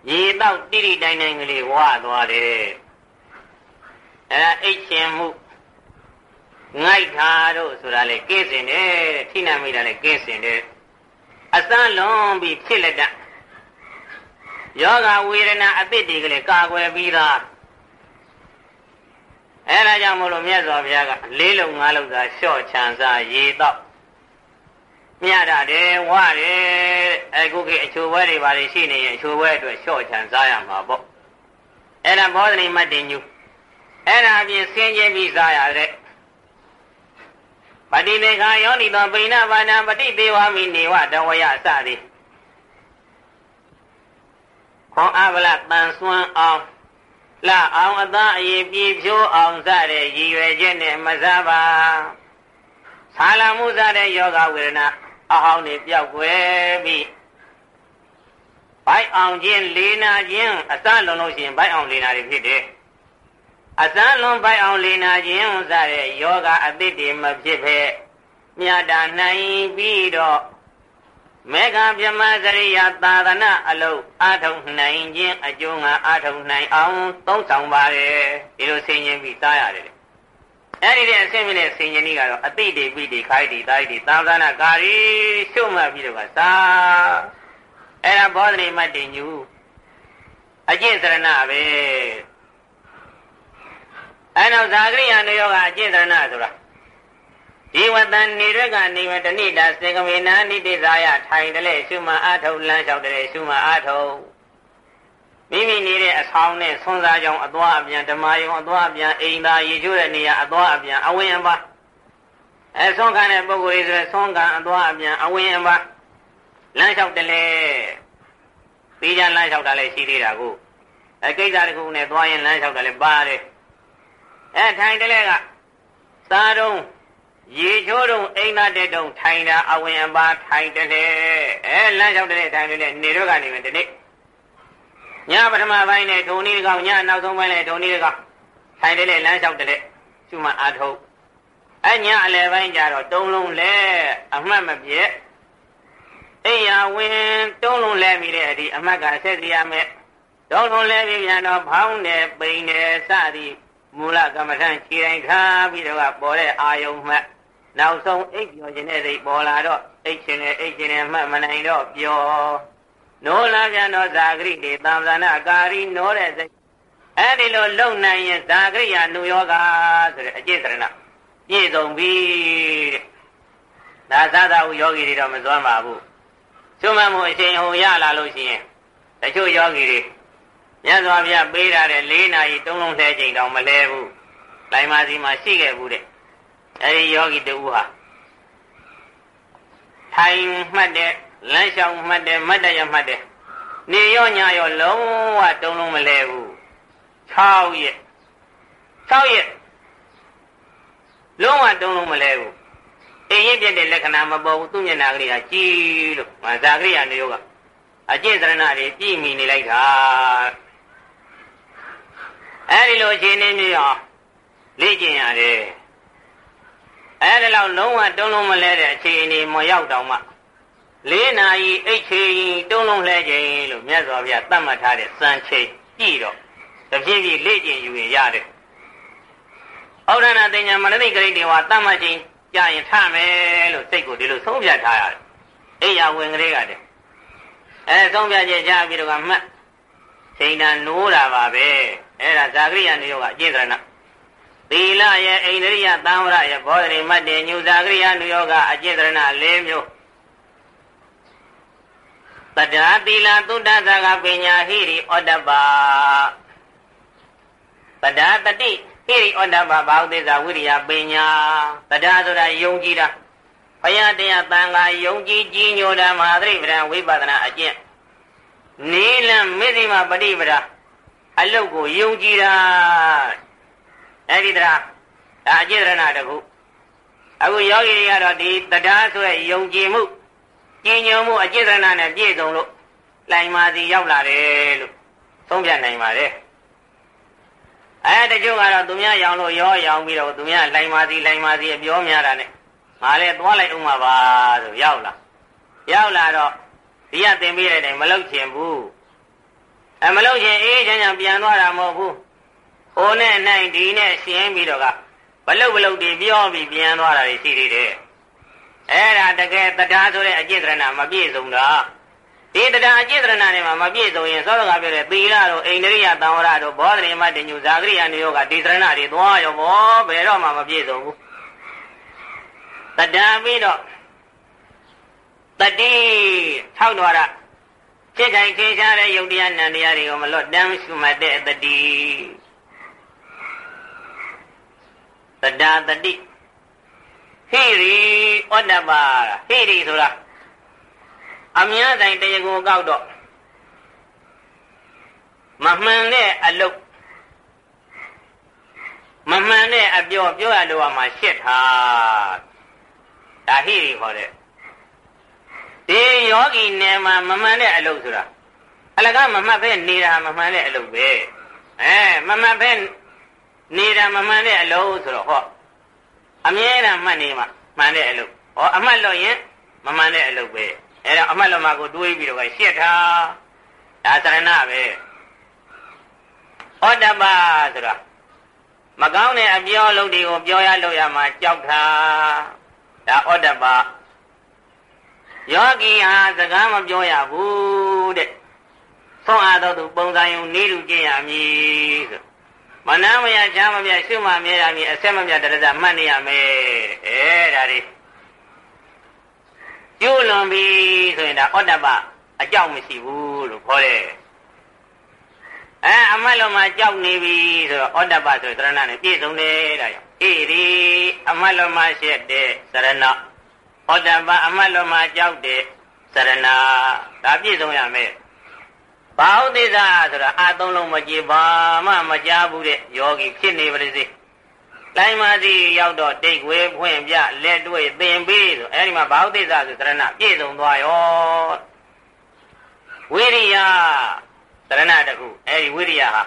ရေတော့တိတိတိုင်းတိုင်းကလေးဝါသွားတယ်အဲဒါအိတ်ရှင်မှုငိုက်တာတို့ဆိုတာလေကင်းစင်တယ်ထိနာမိတာလေကင်းစင်တယ်အစမ်းလွန်ပြီးဖြစ်လက်တ ယောဂဝေဒနာအသစ်တွေကလေးကာကွယ်ပြီးသားအဲဒါကြောင့်မို့လို့မြတ်စွာဘုရားကလေးလုံးငါးလုံးသာလျှော့ချန်စားရေတော့မြတ်တာတယ်ဝတယ်အခုကအချိုဘွဲတွေပါလေရှိနေရင်အချိုဘွဲအတွက်လျှော့ချန်စားရမှာပေါ့အဲ့ဒါဘောဓနိမတ်တင်ညူအဲ့ဒါအပြင်ဆင်းရဲပြီးစားရတဲ့ပတိသေခာယောနိသောပိဏဘာနာပတိသေးဝမိနေဝတဝယစသည် ခွန်အဗလတန်ဆွမ်းအောင်လှအောင်အသားအည်ပြေဖြိုးအောင်စတဲ့ရည်ရွယ်ချက်နဲ့မစားပါဆာလမှုစတဲ့ယောဂဝေဒနာအဟောင်းနေပြောက်ွယ်ပြီးဘိုက်အောင်ခြင်းလေးနာခြင်းအစလုံးလို့ရှိရင်ဘိုက်အောင်လေးနာတွေဖြစ်တယ်အစလွန်ပိုက်အောင်လေးနာခြင်းစတဲ့ယောဂအသစ်တွေမဖြစ်ဖဲမြတ်တာနိုင်ပြီးတော့ မေဃဗြဟ္မစရိယသာသနာအလုံးအာထုံနိုင်ခြင်းအကျိုးငါအာထုံနိုင်အောင်သုံးဆောင်ပါတယ်ဒီလိုဆင်ញင်ပြီးသားရတယ်အဲ့ဒီတဲ့အဆင့်မြင့်တဲ့ဆင်ញင်ကြီးကတော့အတိတေပိတေခိုက်တေတာတိသာသနာကာရီရှုမှတ်ပြီးတော့ကသာအဲ့ဒါဘောဓနိမတ်တင်ညူအကျင့်စရဏပဲအဲ့တော့ဇာကရိယာနယောကအကျင့်သရဏဆိုတာ ဒီဝတ္တန်နေရက်ကနေဝတဏိတာစေကမေနာနိတိဇာယထိုင်တယ်လေရှုမှအာထုလမ်းလျှောက်တယ်ရှုမှအာထုမိမိနေတဲ့အဆောင်နဲ့ဆွမ်းစားကြောင်အသွားအပြန်ဓမ္မယုံအသွားအပြန်အိမ်သာရေချိုးတဲ့နေရာအသွားအပြန်အဝင်အပါအဲဆွမ်းခံတဲ့ပုဂ္ဂိုလ်တွေဆိုဆွမ်းခံအသွားအပြန်အဝင်အပါလမ်းလျှောက်တယ်လေပြီးကြလမ်းလျှောက်တာလည်းရှိသေးတာကိုအဲကိစ္စတခုနဲ့သွားရင်လမ်းလျှောက်တာလည်းပါတယ်အဲထိုင်တလဲကစားတော့ ရေချိုးတော့အိမ်သားတဲ့တုံထိုင်တာအဝင်အပါထိုင်တယ်အဲလမ်းလျှောက်တဲ့ထိုင်တယ်နေတော့ကနေဝင်ဒီနေ့ညပထမပိုင်းနဲ့ဒုံနည်းကောင်ညနောက်ဆုံးပိုင်းနဲ့ဒုံနည်းကောင်ထိုင်တယ်လမ်းလျှောက်တယ်ကျမအာထုတ်အညအလယ်ပိုင်းကျတော့တုံးလုံးလဲအမှတ်မပြည့်အိယာဝင်တုံးလုံးလဲပြီးတဲ့အဒီအမှတ်ကဆက်စီရမယ်တုံးလုံးလဲပြီးပြန်တော့ဖောင်းတယ်ပိန်တယ်စသည်မူလကမ္မထံခြေတိုင်းထားပြီးတော့ပေါ်တဲ့အာယုံမှတ် နောက်ဆုံးအိပ်ပျော်ခြင်းနဲ့စိတ်ပေါ်လာတော့အိပ်ခြင်းနဲ့အိပ်ခြင်းနဲ့မှတ်မနိုင်တော့ပျော်နိုးလာပြန်တော့ဇာဂရိတေသံသနာကာရီနိုးတဲ့စိတ်အဲ့ဒီလိုလုံနိုင်ရင်ဇာဂရိယာနုယောဂဆိုတဲ့အကျင့်စရဏပြည့်စုံပြီတဲ့ဒါသသာဟုယောဂီတွေတော့မစွမ်းပါဘူးကျွမ်းမမှုအချိန်ဟိုရလာလို့ရှိရင်တချို့ယောဂီတွေမြတ်စွာဘုရားပေးထားတဲ့၄နာရီသုံးလုံးထဲချိန်တောင်မလဲဘူးလိုင်မာစီမှာရှိခဲ့ဘူးတဲ့ အဲဒီယောဂီတူဟာထိုင်မှတ်တဲ့လမ်းလျှောက်မှတ်တဲ့မတ်တရမှတ်တဲ့နေရောညရောလုံးဝတုံးလုံးမလဲဘူး6ရက်6ရက်လုံးဝတုံးလုံးမလဲဘူးအိမ်ရင်ပြတဲ့လက္ခဏာမပေါ်ဘူးသူ့မျက်နှာကလေးကကြည်လို့မဇာကရိယာနေရောကအကျင့်သရဏတွေပြည့်မီနေလိုက်တာအဲဒီလိုအခြေအနေမျိုးအောင်လေ့ကျင့်ရတယ် အဲဒီလောက်လုံးဝတုံးလုံးမလဲတဲ့အခြေအနေမရောက်တော့မှလေးနာရီအိတ်ချိန်တုံးလုံးလဲချိန်လို့မြတ်စွာဘုရားသတ်မှတ်ထားတဲ့စံချိန်ကြည့်တော့တပြည့်ပြည့်လေ့ကျင့်ယူရင်ရတယ်ဩဒနာတင်ညာမနတိဂရိတေဝသတ်မှတ်ချိန်ကြာရင်ထမယ်လို့စိတ်ကိုဒီလိုဆုံးဖြတ်ထားရတယ်အိယာဝင်ကလေးကတည်းအဲဆုံးဖြတ်ချက်ကြပြီးတော့မှတ်ချိန်တန်နိုးတာပါပဲအဲ့ဒါဇာကရိယာနိယောကအကျင့်ကရဏ သီလရဲ့အိန္ဒြိယသံဝရရဲ့ဘောဓိမတ်တေညုဇာကရိယာနိယောကအကျင့်ကရဏ၄မျိုးတတ္တာသီလသုဒ္ဓဇာကပညာဟိရိဩတ္တပါတတ္တာတတိဟိရိဩတ္တပါဘာဝသေဇာဝိရိယပညာတတ္တာဆိုတာယုံကြည်တာဘုရားတရားတန်ခါယုံကြည်ကြည်ညိုတာမဟာသရိပဒံဝိပဿနာအကျင့်နိလံမေဇိမပฏิပဒါအလုတ်ကိုယုံကြည်တာ အဲ့ဒီတရားဒါအကျင့်ရဏတခုအခုယောဂီတွေကတော့ဒီတရားဆိုရယုံကြည်မှုကျင်ညွန်မှုအကျင့်ရဏနဲ့ပြည့်စုံလို့လိုင်မာစီရောက်လာတယ်လို့သုံးပြနိုင်ပါတယ်အဲတချို့ကတော့သူများရောင်လို့ရောရောင်ပြီးတော့သူများလိုင်မာစီလိုင်မာစီအပြောများတာနဲ့ငါလည်းသွားလိုက်ဦးမှာပါဆိုရောက်လာရောက်လာတော့ဒီကသင်ပေးတဲ့တိုင်မလောက်ချင်ဘူးအမလို့ချင်းအေးချမ်းချမ်းပြန်သွားတာမဟုတ်ဘူး ဟိုနဲ့နိုင်ဒီနဲ့ရှင်းပြီးတော့ကဘလုတ်ဘလုတ်တွေပြောပြီးပြန်သွားတာရှိသေးတယ်အဲ့ဒါတကယ်တရားဆိုတဲ့အကျင့်တရဏမပြည့်စုံတာဒီတရားအကျင့်တရဏတွေမှာမပြည့်စုံရင်သောတော်ကပြောတဲ့သီလတို့အိန္ဒြိယသံဝရတို့ဘောဓိမတညုဇာကရိယာနိယောကဒီတရဏတွေသွားရောဘောဘယ်တော့မှမပြည့်စုံဘူးတရားပြီးတော့တတိထောက်တော်ရစိတ်တိုင်းခေရှားတဲ့ယုတ်တရားနံတရားတွေကိုမလွတ်တမ်းရှုမှတ်တဲ့တတိ တဒါတတိဟိရိဩတ္တပါဟိရိဆိုတာအမြဲတမ်းတရားကိုကောက်တော့မမှန်တဲ့အလုတ်မမှန်တဲ့အပြောပြောရလို့မှရှစ်ထားဒါဟိရိခေါ်တဲ့ဒီယောဂီနယ်မှာမမှန်တဲ့အလုပ်ဆိုတာအလကမမှတ်ပဲနေတာမမှန်တဲ့အလုပ်ပဲအဲမမှတ်ပဲ နေတာမမှန်တဲ့အလုပ်ဆိုတော့ဟောအမြဲတမ်းမှတ်နေမှာမှန်တဲ့အလုပ်ဟောအမှတ်လို့ရင်မမှန်တဲ့အလုပ်ပဲအဲတော့အမှတ်လို့မှကိုတွေးပြီးတော့ရှစ်ထားဒါသရဏပဲဟောတပဆိုတာမကောင်းတဲ့အပြောလုပ်တွေကိုပြောရလို့ရမှာကြောက်တာဒါဩတ္တပယောဂီဟာစကားမပြောရဘူးတဲ့ဆုံးအားတော့သူပုံစံယုံနေလူကျင့်ရမည်ဆို မနာမယချမ်းမမြရှုမှမြဲရမည်အဆက်မမြတရဇမှတ်နေရမယ်အဲဒါတွေကျိုးလွန်ပြီဆိုရင်ဒါဩတ္တပအကြောက်မရှိဘူးလို့ခေါ်တယ်အဲအမတ်လုံးမှာကြောက်နေပြီဆိုတော့ဩတ္တပဆိုတဲ့သရဏနဲ့ပြည့်စုံတယ်ဒါကြောင့်အေဒီအမတ်လုံးမှာရှက်တဲ့သရဏဟောတပအမတ်လွန်မှာကြောက်တဲ့စရဏဒါပြည့်စုံရမယ် ဘာဟုသိသာဆိုတာအာသုံးလုံးမကြည်ဘာမှမကြားဘူးတဲ့ယောဂီဖြစ်နေပါလေစေလိုင်းမာစီရောက်တော့တိတ်ဝဲဖွင့်ပြလက်တွေ့သင်ပေးဆိုအဲဒီမှာဘာဟုသိသာဆိုစရဏပြည့်စုံသွားရောဝိရိယစရဏတခုအဲဒီဝိရိယဟာ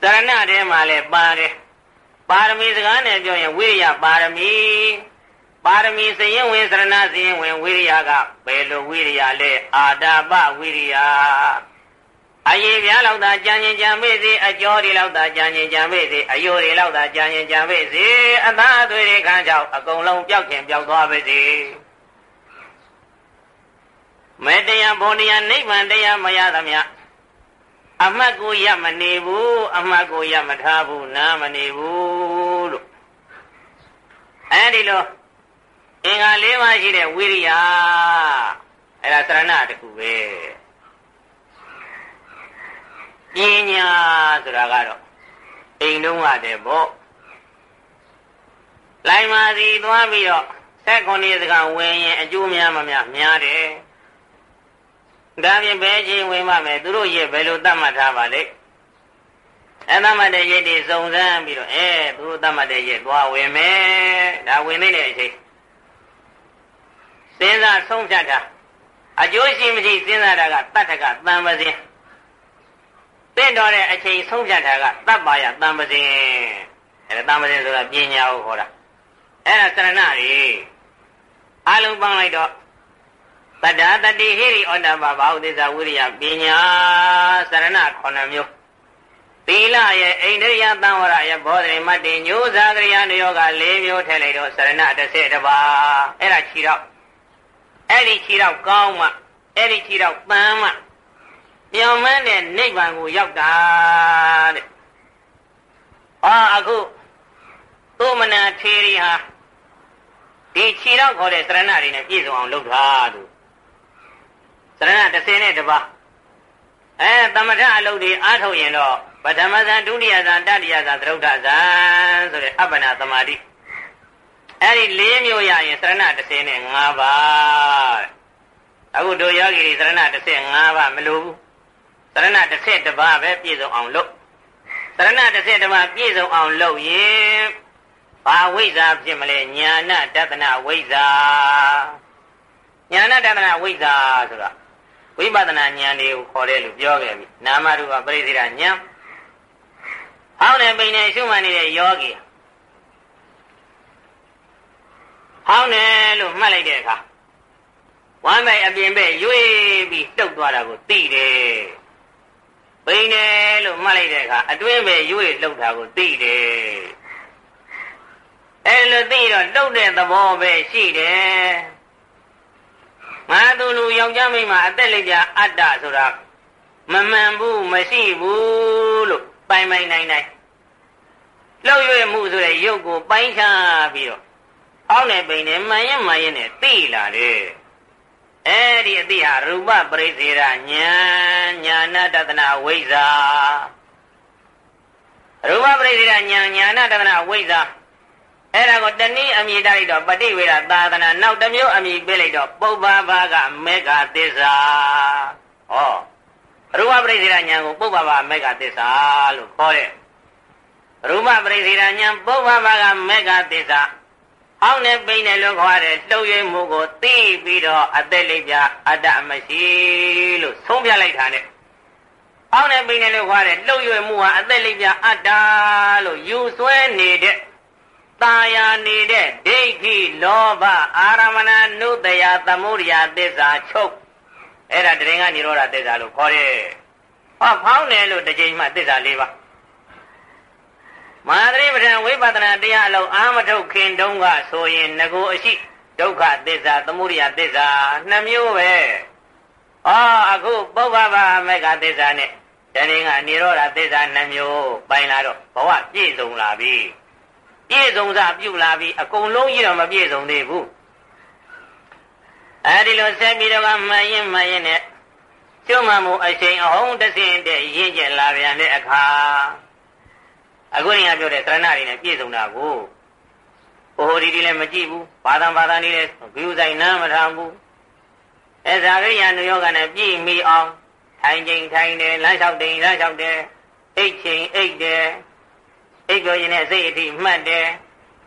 စရဏထဲမှာလည်းပါတယ်ပါရမီစကားနဲ့ပြောရင်ဝိရိယပါရမီ ပါရမီစရင်ဝင်သရဏစရင်ဝင်ဝိရိယကဘယ်လိုဝိရိယလဲအာတာပဝိရိယအယေပြားလောက်သာကြံရင်ကြံမေ့စေအကျော်တွေလောက်သာကြံရင်ကြံမေ့စေအယိုတွေလောက်သာကြံရင်ကြံမေ့စေအသားအသွေးတွေခန်းကြောက်အကုန်လုံးပျောက်ခင်ပျောက်သွားပါစေမေတ္တရားဘုံတရားနိဗ္ဗာန်တရားမရသမျှအမှတ်ကိုရမနေဘူးအမှတ်ကိုရမထားဘူးနားမနေဘူးလို့အဲဒီလို အင်္ဂါ၄ပါးရှိတဲ့ဝိရိယအဲ့ဒါသရဏတခုပဲပညာဆိုတာကတော့အိမ်တုံးရတယ်ပေါ့လိုင်မာစီသွားပြီးတော့ဆက်ခွန်ဒီစကဝင်ရင်အကျိုးများမများများတယ်ဒါပြင်ဘယ်ချင်းဝင်မှမယ်သူတို့ရဲ့ဘယ်လိုတတ်မှတ်ထားပါလဲအဲတတ်မှတ်တဲ့ရက်တွေစုံစမ်းပြီးတော့အဲသူတို့တတ်မှတ်တဲ့ရက်သွားဝင်မယ်ဒါဝင်နေတဲ့အချိန် စဉ်းစားဆုံးဖြတ်တာအကျိုးရှိမရှိစဉ်းစားတာကတတ္ထကတံပစဉ်တင့်တော်တဲ့အချိန်ဆုံးဖြတ်တာကတပ္ပါယတံပစဉ်အဲတံပစဉ်ဆိုတာပညာကိုခေါ်တာအဲဒါစရဏတွေအလုံးပေါင်းလိုက်တော့တတ္တာတတိဟိရိဩတ္တပဘာဝသစ္စာဝိရိယပညာစရဏ9မျိုးသီလရဲ့အိန္ဒိယသံဝရရဲ့ဘောဓိမတ္တိညိုဇာကရိယာနယောဂ၄မျိုးထည့်လိုက်တော့စရဏ30တပါအဲ့ဒါခြေတော့ အဲ့ဒီခြေတော့ကောင်းမှအဲ့ဒီခြေတော့ပန်းမှပြောင်းမန်းတဲ့နိဗ္ဗာန်ကိုရောက်တာတဲ့အာအခုသုမနာထေရီဟာဒီခြေတော့ခေါ်တဲ့စရဏတွေနဲ့ပြည့်စုံအောင်လုပ်တာသူစရဏ30နဲ့တပါအဲသမထအလုပ်တွေအားထုတ်ရင်တော့ပထမဇန်ဒုတိယဇန်တတိယဇန်သရုတ်ထဇန်ဆိုတဲ့အပ္ပနာသမာဓိ အဲ့ဒီ၄မျိုးရရင်စရဏ30နဲ့5ပါးအခုတို့ယောဂီတွေစရဏ15ပါးမလိုဘူးစရဏ30ပါးပဲပြည့်စုံအောင်လုပ်စရဏ30ပါးပြည့်စုံအောင်လုပ်ရင်ဘာဝိဇ္ဇာဖြစ်မလဲညာဏတတနာဝိဇ္ဇာညာဏတတနာဝိဇ္ဇာဆိုတာဝိပဿနာဉာဏ်တွေကိုခေါ်တယ်လို့ပြောခဲ့ပြီနာမရူပပရိသေရဉာဏ်ဟောင်းနေပိန်နေရှုမှတ်နေတဲ့ယောဂီဟော င်းနေလို့မှတ်လိုက်တဲ့အခါဝမ်းပိုင်အပြင်ဘက်ရွေ့ပြီးတုတ်သွားတာကိုသိတယ်ပိန်နေလို့မှတ်လိုက်တဲ့အခါအတွင်းဘက်ရွေ့လှုပ်တာကိုသိတယ်အဲလိုသိတော့တုတ်တဲ့သဘောပဲရှိတယ်ငါသူလူယောက်ျားမိန်းမအသက်လိုက်ကြအတ္တဆိုတာမမှန်ဘူးမရှိဘူးလို့ပိုင်ပိုင်နိုင်နိုင်လှုပ်ရွေ့မှုဆိုတဲ့ရုပ်ကိုပိုင်းခြားပြီးတော့ အောင်းနေပိန်နေမှန်ရင်မှန်ရင်နဲ့သိလာတယ်အဲ့ဒီအသိဟာရူပပရိသေရညာညာနာတတနာဝိဇ္ဇာရူပပရိသေရညာညာနာတတနာဝိဇ္ဇာအဲ့ဒါကိုတနည်းအမည်တိုက်တော့ပฏิဝေဒသာသနာနောက်တစ်မျိုးအမည်ပေးလိုက်တော့ပုပ္ပဘာကမေဃသစ္စာဟောရူပပရိသေရညာကိုပုပ္ပဘာမေဃသစ္စာလို့ခေါ်တဲ့ရူပပရိသေရညာပုပ္ပဘာကမေဃသစ္စာ အောင်းနဲ့ပိန်နဲ့လို့ခေါ်တဲ့လှုပ်ရွေးမှုကိုသိပြီးတော့အသက်လေးပြအတ္တမရှိလို့ဆုံးဖြတ်လိုက်တာနဲ့အောင်းနဲ့ပိန်နဲ့လို့ခေါ်တဲ့လှုပ်ရွေးမှုဟာအသက်လေးပြအတ္တလို့ယူဆွဲနေတဲ့ตาယာနေတဲ့ဒိဋ္ဌိလောဘအာရမဏနုတယသမုဒယသစ္စာချုပ်အဲ့ဒါတရင်ကនិရောဓသစ္စာလို့ခေါ်တယ်။ဟောဖောင်းတယ်လို့တစ်ချိန်မှသစ္စာ၄ပါး မဟာသတိပဋ္ဌာန်ဝိပဿနာတရားအလုံးအာမထုတ်ခင်တုံးကဆိုရင်ငကိုအရှိဒုက္ခသစ္စာသမုဒယသစ္စာနှမျိုးပဲ။အော်အခုပုဗ္ဗဘာမေဃသစ္စာနဲ့တရင်ကនិရောဓသစ္စာနှမျိုးပိုင်လာတော့ဘဝပြည့်စုံလာပြီ။ပြည့်စုံစာပြုလာပြီးအကုန်လုံးကြီးတော့မပြည့်စုံသေးဘူးအဲဒီလိုဆက်ပြီးတော့မှန်ရင်မှန်ရင်နဲ့ကျွမ်းမှမှုအချိန်အဟုံးတဆင်းတဲ့ရင့်ကျက်လာပြန်တဲ့အခါ အခုရင်ကပြောတဲ့သရဏတွေနဲ့ပြည့်စုံတာကိုဟိုဟိုဒီဒီလည်းမကြည့်ဘူးဘာသာဘာသာနေလည်းဂယုဆိုင်နားမထားဘူးအဲဇာကရိယာနုယောဂနဲ့ပြည့်မီအောင်ထိုင်ချိန်ထိုင်တယ်လမ်းလျှောက်တယ်လမ်းလျှောက်တယ်အိတ်ချိန်အိတ်တယ်အိပ်ပြောရင်လည်းစိတ်အထိမှတ်တယ်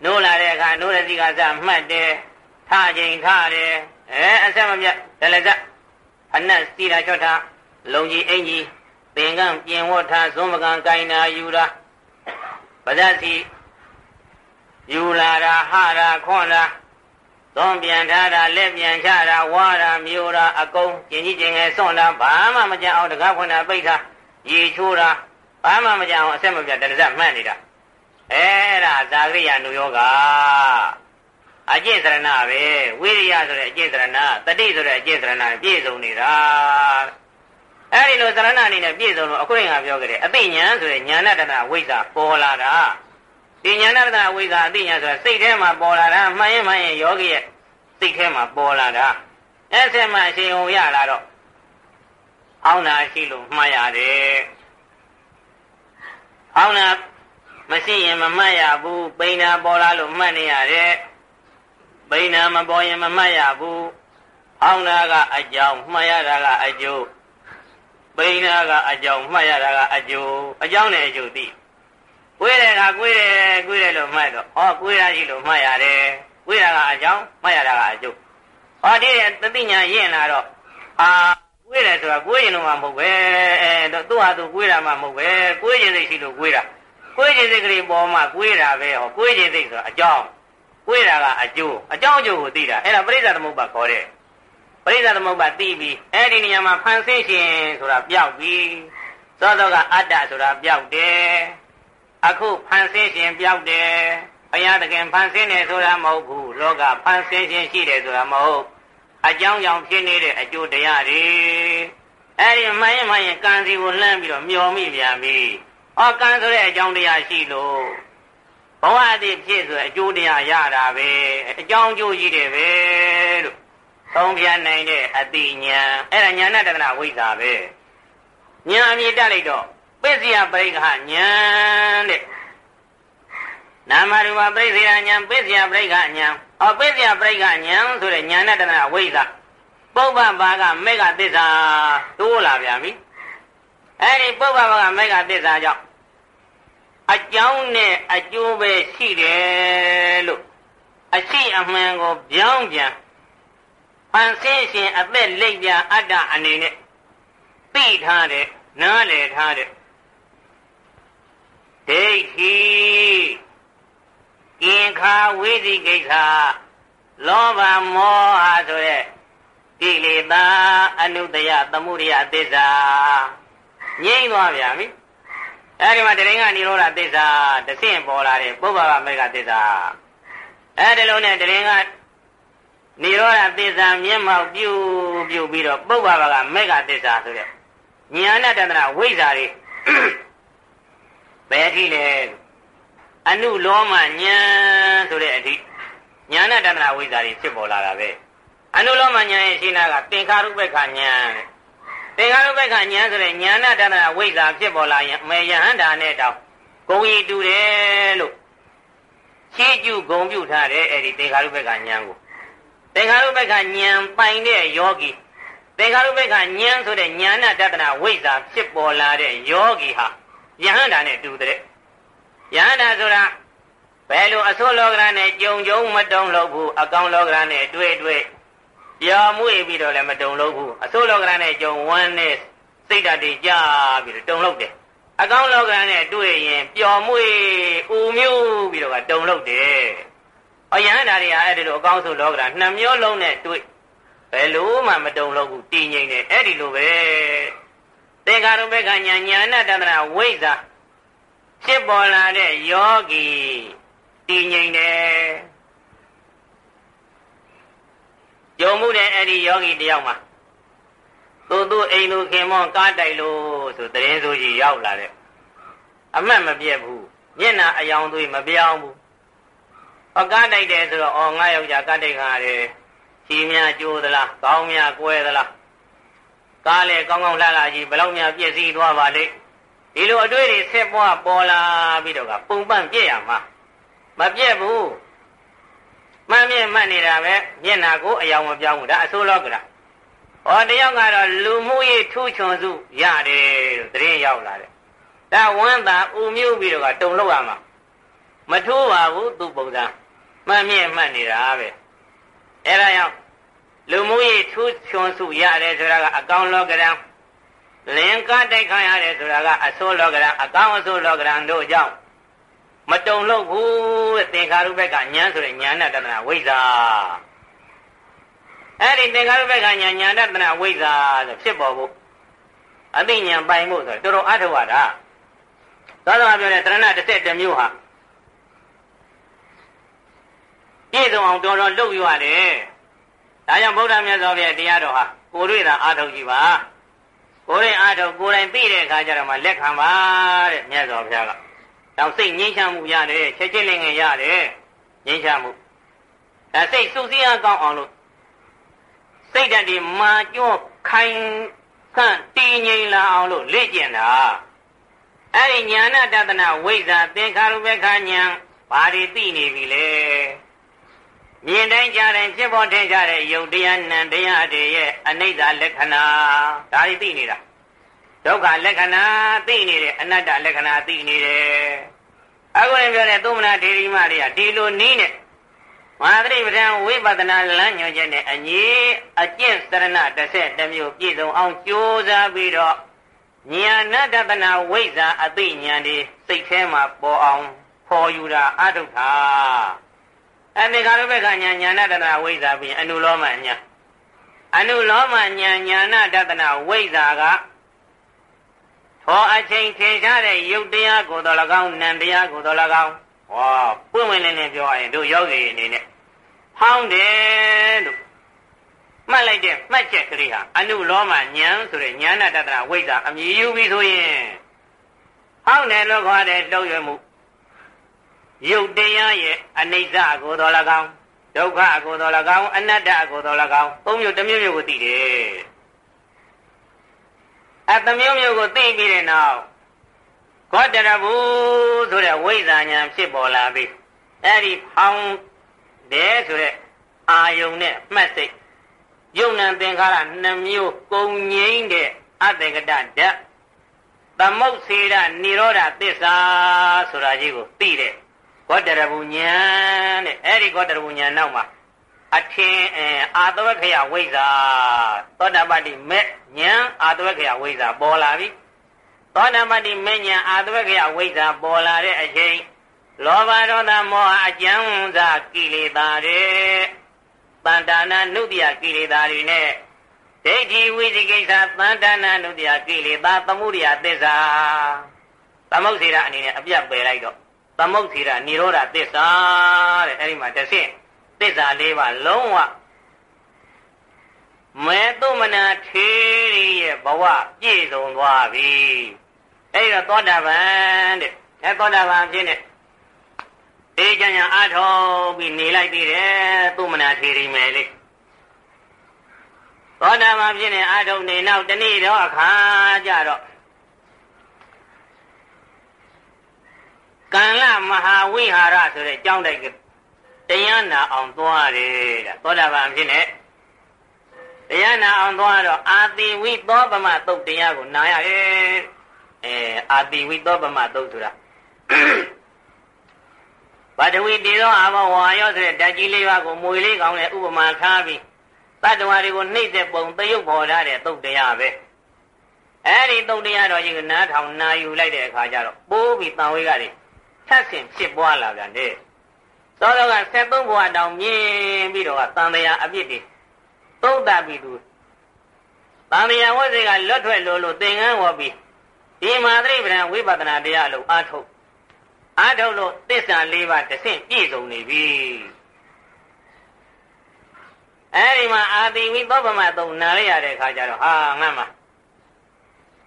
နိုးလာတဲ့အခါနိုးတဲ့စီကစမှတ်တယ်ထချိန်ထတယ်အဲအဆက်မပြတ်ဒလဇအနတ်စီတာချော့ထားလုံကြီးအင်ကြီးသင်္ကန်းပြင်ဝတ်ထားဇွန်မကန်ကိုင်နာယူတာ ပဇတ်စီယူလာတာဟတာခွန်တာသွန်ပြန်ထားတာလက်ပြန်ချတာဝါတာမျိုးတာအကုန်ကျင်ကြီးကျင်ငယ်စွန့်တာဘာမှမကြအောင်တကားခွန်းတာပိတ်တာရေချိုးတာဘာမှမကြအောင်အဆက်မပြတ်တရဇမှတ်နေတာအဲ့ဒါဇာကရိယာနုယောဂအကျင့်စရဏပဲဝိရိယဆိုတဲ့အကျင့်စရဏတတိဆိုတဲ့အကျင့်စရဏပြည့်စုံနေတာ အဲ့ဒီလိုစရဏအနေနဲ့ပြည့်စုံလို့အခုရင်ကပြောကြတယ်အသိဉာဏ်ဆိုတဲ့ဉာဏတတဝိဇ္ဇာပေါ်လာတာဒီဉာဏတတဝိဇ္ဇာအသိဉာဏ်ဆိုတာစိတ်ထဲမှာပေါ်လာတာမှန်ရင်မှန်ရင်ယောဂီရဲ့စိတ်ထဲမှာပေါ်လာတာအဲ့ဆက်မှအရှင်ဟောရလာတော့အောင်းနာရှိလို့မှားရတယ်အောင်းနာမရှိရင်မမှတ်ရဘူးပိန်နာပေါ်လာလို့မှတ်နေရတယ်ပိန်နာမပေါ်ရင်မမှတ်ရဘူးအောင်းနာကအကြောင်းမှတ်ရတာကအကျိုး ပိန်နာကအကြောင်းမှတ်ရတာကအကျိုးအကြောင်းနဲ့အကျိုးသိကိုယ်တယ်ကကိုယ်တယ်ကိုယ်တယ်လို့မှတ်တော့ဟောကိုယ်ရရှိလို့မှတ်ရတယ်ကိုယ်ရကအကြောင်းမှတ်ရတာကအကျိုးဟောဒီတတိညာရင့်လာတော့အာကိုယ်တယ်ဆိုတာကိုယ်ရင်တော့မဟုတ်ပဲအဲတော့သူ့ဟာသူကိုယ်တာမှမဟုတ်ပဲကိုယ်ရင်စိတ်ရှိလို့ကိုယ်တာကိုယ်ခြင်းစိတ်ကလေးပေါ်မှာကိုယ်တာပဲဟောကိုယ်ခြင်းစိတ်ဆိုတာအကြောင်းကိုယ်တာကအကျိုးအကြောင်းအကျိုးကိုသိတာအဲ့ဒါပရိစ္ဆသမုပ္ပါခေါ်တဲ့ ပရိစ္ဆသမုပ္ပါသိပြီးအဲ့ဒီနေရာမှာဖန်ဆင်းရှင်ဆိုတာပျောက်ပြီသောသောကအတ္တဆိုတာပျောက်တယ်အခုဖန်ဆင်းရှင်ပျောက်တယ်ဘုရားတကယ်ဖန်ဆင်းတယ်ဆိုတာမဟုတ်ဘူးလောကဖန်ဆင်းရှင်ရှိတယ်ဆိုတာမဟုတ်အကြောင်းကြောင့်ဖြစ်နေတဲ့အကျိုးတရားတွေအဲ့ဒီမှန်ရင်မှန်ရင်ကံစီကိုလှမ်းပြီးတော့မျောမိပြန်ပြီ။အော်ကံဆိုတဲ့အကြောင်းတရားရှိလို့ဘဝအတိဖြစ်ဆိုအကျိုးတရားရတာပဲအကြောင်းအကျိုးကြီးတယ်ပဲလို့ သုံးပြနိုင်တဲ့အတိညာအဲ့ဒါညာနဲ့တဏှာဝိဇ္ဇာပဲညာအမြင်တက်လိုက်တော့ပစ္စယပရိက္ခညာတဲ့နာမရူပပရိစ္ဆေယညာပစ္စယပရိက္ခညာအော်ပစ္စယပရိက္ခညာဆိုတဲ့ညာနဲ့တဏှာဝိဇ္ဇာပုပ္ပဘာကမေဃသစ္စာတိုးလာပြန်ပြီအဲ့ဒီပုပ္ပဘကမေဃသစ္စာကြောင့်အကြောင်းနဲ့အကျိုးပဲရှိတယ်လို့အရှိအမှန်ကိုပြောင်းပြန် ဖန်ဆင်းရှင်အသက်လိပ်ပြအတ္တအနေနဲ့သိထားတဲ့နားလည်ထားတဲ့ဒိဋ္ဌိကင်္ခာဝိသိကိစ္စလောဘမောဟဆိုတဲ့ကိလေသာအနုတ္တယသမှုရိယသစ္စာငြိမ့်သွားပြန်ပြီအဲဒီမှာတရင်ကနိရောဓသစ္စာတဆင့်ပေါ်လာတဲ့ပုဗ္ဗဗမေကသစ္စာအဲဒီလုံးနဲ့တရင်က နိရောဓသစ္စာမျက်မှောက်ပြုပြုပြီးတော့ပုဗ္ဗဗကမေကသစ္စာဆိုတဲ့ဉာဏတန္တရာဝိဇ္ဇာတွေဘယ်အထိလဲအနုလောမဉာဏ်ဆိုတဲ့အထိဉာဏတန္တရာဝိဇ္ဇာတွေဖြစ်ပေါ်လာတာပဲအနုလောမဉာဏ်ရဲ့ရှင်းတာကသင်္ခါရုပ္ပခဉာဏ်တဲ့သင်္ခါရုပ္ပခဉာဏ်ဆိုတဲ့ဉာဏတဏ္ဍဝိဇ္ဇာဖြစ်ပေါ်လာရင်အမေယဟန္တာနဲ့တောင်ဂုံရီတူတယ်လို့ရှင်းကျူဂုံပြုထားတယ်အဲ့ဒီသင်္ခါရုပ္ပခဉာဏ်ကို သင်္ခါရုပ္ပခဉာဏ်ပိုင်တဲ့ယောဂီသင်္ခါရုပ္ပခဉာဏ်ဆိုတဲ့ဉာဏတတနာဝိဇ္ဇာဖြစ်ပေါ်လာတဲ့ယောဂီဟာယဟန္တာနဲ့တူတဲ့ယဟန္တာဆိုတာဘယ်လိုအစိုးလောကရနဲ့ကြုံကြုံမတုံလို့ဘူးအကောင်လောကရနဲ့တွေ့တွေ့ပြောင်းမွေ့ပြီးတော့လည်းမတုံလို့ဘူးအစိုးလောကရနဲ့ကြုံဝမ်းနဲ့စိတ်ဓာတ်တွေကြပြီးတော့တုံလို့တယ်အကောင်းလောကရနဲ့တွေ့ရင်ပျော်မွေ့ဦးမျိုးပြီးတော့ကတုံလို့တယ် အယဟန္တာတွေဟာအဲ့ဒီလိုအကောင်းဆုံးလောကရနှစ်မျိုးလုံးနဲ့တွေ့ဘယ်လို့မှမတုံလို့ဘူးတည်ငြိမ်တယ်အဲ့ဒီလိုပဲသင်္ခါရုပ္ပကညာညာဏတန္တရာဝိဇ္ဇာဖြစ်ပေါ်လာတဲ့ယောဂီတည်ငြိမ်တယ်ကြုံမှုတဲ့အဲ့ဒီယောဂီတယောက်မှာသူ့သူ့အိမ်လူခင်မောကားတိုက်လို့ဆိုတရင်ဆိုကြီးရောက်လာတဲ့အမှတ်မပြတ်ဘူးမျက်နှာအယောင်သွေးမပြောင်းဘူး အကားတိုက်တယ်ဆိုတော့အော်ငါယောက်ျားကားတိုက်ခါရတယ်ချီများကျိုးသလားကောင်းများကွဲသလားကားလေကောင်းကောင်းလှလှကြီးဘယ်လောက်များပြည့်စည်သွားပါလိမ့်ဒီလိုအတွေ့တွေဆက်ပွားပေါ်လာပြီးတော့ကပုံပန့်ပြည့်ရမှာမပြည့်ဘူးမှန်မြင့်မှတ်နေတာပဲမျက်နာကိုအယောင်မပြောင်းဘူးဒါအဆိုးလောကရာဟောတယောက်ကတော့လူမှုရေးထူးချွန်စုရတယ်လို့သတင်းရောက်လာတယ်ဒါဝမ်းသာဥမျိုးပြီးတော့ကတုံလောက်ရမှာမထိုးပါဘူးသူပုံစံ မှန်မြင့်မှတ်နေတာပဲအဲ့ဒါကြောင့်လူမှုရေးထူးချွန်စုရတယ်ဆိုတာကအကောင်လောကရန်လင်ကတိုက်ခံရတယ်ဆိုတာကအဆိုးလောကရန်အကောင်အဆိုးလောကရန်တို့ကြောင့်မတုံလို့ဘူးတဲ့သင်္ခါရုပ္ပကညာဆိုတဲ့ညာနဲ့တဏှာဝိဇ္ဇာအဲ့ဒီသင်္ခါရုပ္ပခညာညာတတနာဝိဇ္ဇာဆိုဖြစ်ပေါ်ဖို့အသိဉာဏ်ပိုင်ဖို့ဆိုတော်တော်အထောက်အတာသောတော်ပြောတဲ့သရဏတစ်မျိုးဟာ ပြည့်စုံအောင်တော်တော်လုပ်ရတယ်ဒါကြောင့်ဗုဒ္ဓမြတ်စွာဘုရားတရားတော်ဟာကိုယ်တွေ့တာအားထုတ်ကြည့်ပါကိုယ်တိုင်အားထုတ်ကိုယ်တိုင်သိတဲ့အခါကျတော့မှလက်ခံပါတဲ့မြတ်စွာဘုရားကတောင်စိတ်ငြိမ်းချမ်းမှုရတယ်ချက်ချင်းလင်းငယ်ရတယ်ငြိမ်းချမ်းမှုအဲစိတ်စုစည်းအားကောင်းအောင်လို့စိတ်ဓာတ်ဒီမာကြော့ခိုင်ခန့်တည်ငြိမ်လာအောင်လို့လေ့ကျင့်တာအဲ့ဒီညာနာတဒနာဝိဇ္ဇာသင်္ခါရုပ္ပခဉာဏ်ဘာတွေသိနေပြီလဲ မြင်တိုင်းကြားတိုင်းဖြစ်ပေါ်ထင်ရှားတဲ့ယုတ်တရားနံတရားတွေရဲ့အနိစ္စလက္ခဏာဒါတွေသိနေတာဒုက္ခလက္ခဏာသိနေတယ်အနတ္တလက္ခဏာသိနေတယ်အခုလည်းပြောတဲ့သုမနာဒေဒီမတွေကဒီလိုနည်းနဲ့မဟာသတိပဋ္ဌာန်ဝိပဿနာလမ်းညွှန်ချက်နဲ့အညီအကျင့်စရဏတစ်ဆက်တစ်မျိုးပြည့်စုံအောင်ကြိုးစားပြီးတော့ဉာဏတတနာဝိဇ္ဇာအသိဉာဏ်တွေစိတ်ထဲမှာပေါ်အောင်ဖော်ယူတာအထုတ်တာ အမေခါရုပ္ပကညာညာဏတတနာဝိဇ္ဇာပြီးအနုလောမညာအနုလောမညာညာဏတတနာဝိဇ္ဇာကထောအချိန်ထင်ရှားတဲ့ယုတ်တရားကိုတော်၎င်းနံတရားကိုတော်၎င်းဟောပွင့်ဝင်လင်းလင်းပြောရရင်တို့ယောဂီအနေနဲ့ဟောင်းတယ်လို့မှတ်လိုက်တဲ့မှတ်ချက်ကလေးဟာအနုလောမဉာဏ်ဆိုတဲ့ဉာဏတတနာဝိဇ္ဇာအမြည်ယူပြီးဆိုရင်ဟောင်းတယ်လို့ခေါ်တဲ့လှုပ်ရွယ်မှု ယုတ်တရားရဲ့အနိစ္စကိုတော်၎င်းဒုက္ခကိုတော်၎င်းအနတ္တကိုတော်၎င်းသုံးမျိုးတစ်မျိုးမျိုးကိုသိတယ်အတမျိုးမျိုးကိုသိပြီးတဲ့နောက်ကောတရဘူးဆိုတဲ့ဝိဇ္ဇာဉာဏ်ဖြစ်ပေါ်လာပြီအဲ့ဒီဖောင်းတယ်ဆိုတဲ့အာယုံနဲ့မှတ်စိတ်ယုံနံသင်္ခါရနှမျိုးကုံငိမ့်တဲ့အတ္တကတဓာတ်သမုတ်စေရនិရောဓသစ္စာဆိုတာကြီးကိုသိတဲ့ကော တရဘူးဉာဏ်တဲ့အဲ့ဒီကောတရဘူးဉာဏ်နောက်မှာအထင်အာတဝခယဝိဇ္ဇာသောတာပတ္တိမဲ့ဉာဏ်အာတဝခယဝိဇ္ဇာပေါ်လာပြီသောတာပတ္တိမဲ့ဉာဏ်အာတဝခယဝိဇ္ဇာပေါ်လာတဲ့အချိန်လောဘဒေါသမောဟအကျဉ်းစားကိလေသာတွေတန်တာနာနုတ္တိယကိလေသာတွေနဲ့ဒိဋ္ဌိဝိသိကိစ္စတန်တာနာနုတ္တိယကိလေသာသမှုရိယသစ္စာသမုတ်စေရအနေနဲ့အပြတ်ပယ်လိုက်တော့ သမုတ်စေရនិရောဓသစ္စာတဲ့အဲ့ဒီမှာတစ်ဆင့်သစ္စာလေးပါလုံးဝမဲတုမနာထေရီရဲ့ဘဝပြည့်စုံသွားပြီအဲ့ဒါသောတာပန်တဲ့အဲသောတာပန်ဖြစ်နေအေးချမ်းချမ်းအားထုတ်ပြီးနေလိုက်သေးတယ်သူမနာထေရီမယ်လေသောတာပန်ဖြစ်နေအားထုတ်နေနောက်တနေ့တော့အခါကြတော့ ကံလမဟာဝိဟာရဆိုတဲ့ကြောင်းတိုက်ကတရားနာအောင်သွားတယ်တဲ့သောတာပန်ဖြစ်နေတရားနာအောင်သွားတော့အာတိဝိသောပမသုတ်တရားကိုနာရတယ်အဲအာတိဝိသောပမသုတ်ဆိုတာဗတဝီတည်သောအာဘဝါရောဆိုတဲ့ဓာတ်ကြီးလေးပါးကိုမွေလေးကောင်းတဲ့ဥပမာထားပြီးတတ္တဝါတွေကိုနှိမ့်တဲ့ပုံသရုပ်ပေါ်ထားတဲ့သုတ်တရားပဲအဲဒီသုတ်တရားတော်ကြီးကနားထောင်နာယူလိုက်တဲ့အခါကျတော့ပိုးပြီးတန်ဝေးကတွေ ထပ်ဆင့်ဖြစ်ပွားလာပြန်တယ်သောတော်က73ဘဝတောင်မြင်ပြီးတော့တန်တရားအပြစ်တွေသုတ်တာပြီးသူတန်တရားဝိဇ္ဇေကလွတ်ထွက်လို့လို့သင်္ကန်းဝေါ်ပြီးဒီမာသရိပဒံဝိပဿနာတရားလို့အားထုတ်အားထုတ်လို့သစ္စာ၄ပါးတဆင့်ပြည့်စုံနေပြီအဲဒီမှာအာတိဝိသောဗမသုံးနာရရတဲ့အခါကျတော့ဟာငါ့မှာ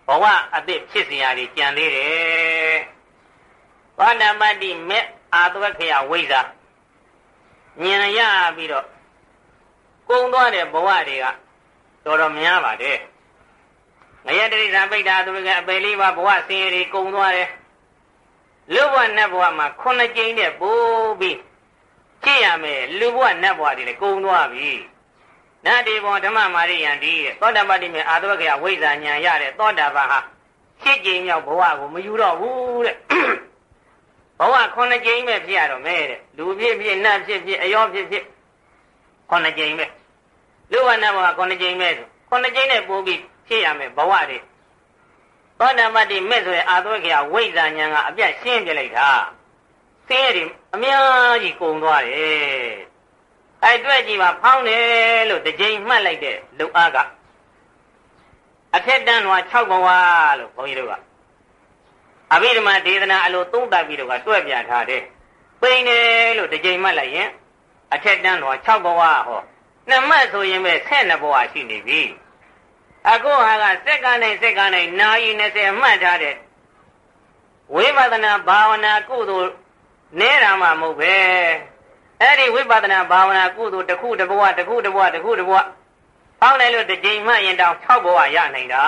ဘဝအသစ်ဖြစ်စီရာကြီးကြံသေးတယ် သောတပတ္တိမေအာသဝခေယဝိဇ္ဇာဉာဏ်ရပြီးတော့ကုံသွားတဲ့ဘဝတွေကတော်တော်များပါတယ်ငရတရိစ္ဆာပိဋ္ဌာသူကအပယ်လေးပါဘဝဆင်းရဲတွေကုံသွားတယ်လူဘဝနတ်ဘဝမှာခုနှစ်ကြိမ်နဲ့ပိုးပြီးကြည့်ရမယ်လူဘဝနတ်ဘဝတွေလည်းကုံသွားပြီနတ်ဒီဘောဓမ္မမာရိယံဒီတဲ့သောတာပတိမေအာသဝခေယဝိဇ္ဇာဉာဏ်ရတဲ့သောတာပန်ဟာရှစ်ကြိမ်မြောက်ဘဝကိုမယူတော့ဘူးတဲ့ ဘဝခုနှစ်ကြိမ်ပဲဖြစ်ရတော့မယ်တဲ့လူဖြစ်ဖြစ်နတ်ဖြစ်ဖြစ်အယောဖြစ်ဖြစ်ခုနှစ်ကြိမ်ပဲလူဝနတ်ဘဝခုနှစ်ကြိမ်ပဲဆိုခုနှစ်ကြိမ်နဲ့ပိုးပြီးဖြစ်ရမယ်ဘဝတွေသောတာပတ္တိမဲ့ဆိုရင်အာသဝခေယဝိဇ္ဇာဉာဏ်ကအပြတ်ရှင်းပြလိုက်တာဆင်းရဲတွေအများကြီးကုန်သွားတယ်အဲ့တွေ့ကြည့်ပါဖောင်းတယ်လို့တစ်ကြိမ်မှတ်လိုက်တဲ့လူအားကအထက်တန်းတော်6ဘဝလို့ဘုန်းကြီးတို့က အဘိဓမ္မာဒေသနာအလိုသုံးသပ်ပြီးတော့ကတွဲပြထားတယ်ပိန်တယ်လို့တစ်ကြိမ်မှတ်လိုက်ရင်အထက်တန်းတော်6ဘဝဟောနှစ်မှတ်ဆိုရင်ပဲ12ဘဝရှိနေပြီအခုဟာကစက္ကန့်နဲ့စက္ကန့်နဲ့နာရီ20မှတ်ထားတဲ့ဝိပဿနာဘာဝနာကုသိုလ်နေတာမှမဟုတ်ပဲအဲ့ဒီဝိပဿနာဘာဝနာကုသိုလ်တစ်ခုတစ်ဘဝတစ်ခုတစ်ဘဝတစ်ခုတစ်ဘဝပေါင်းတယ်လို့တစ်ကြိမ်မှရင်တောင်6ဘဝရနိုင်တာ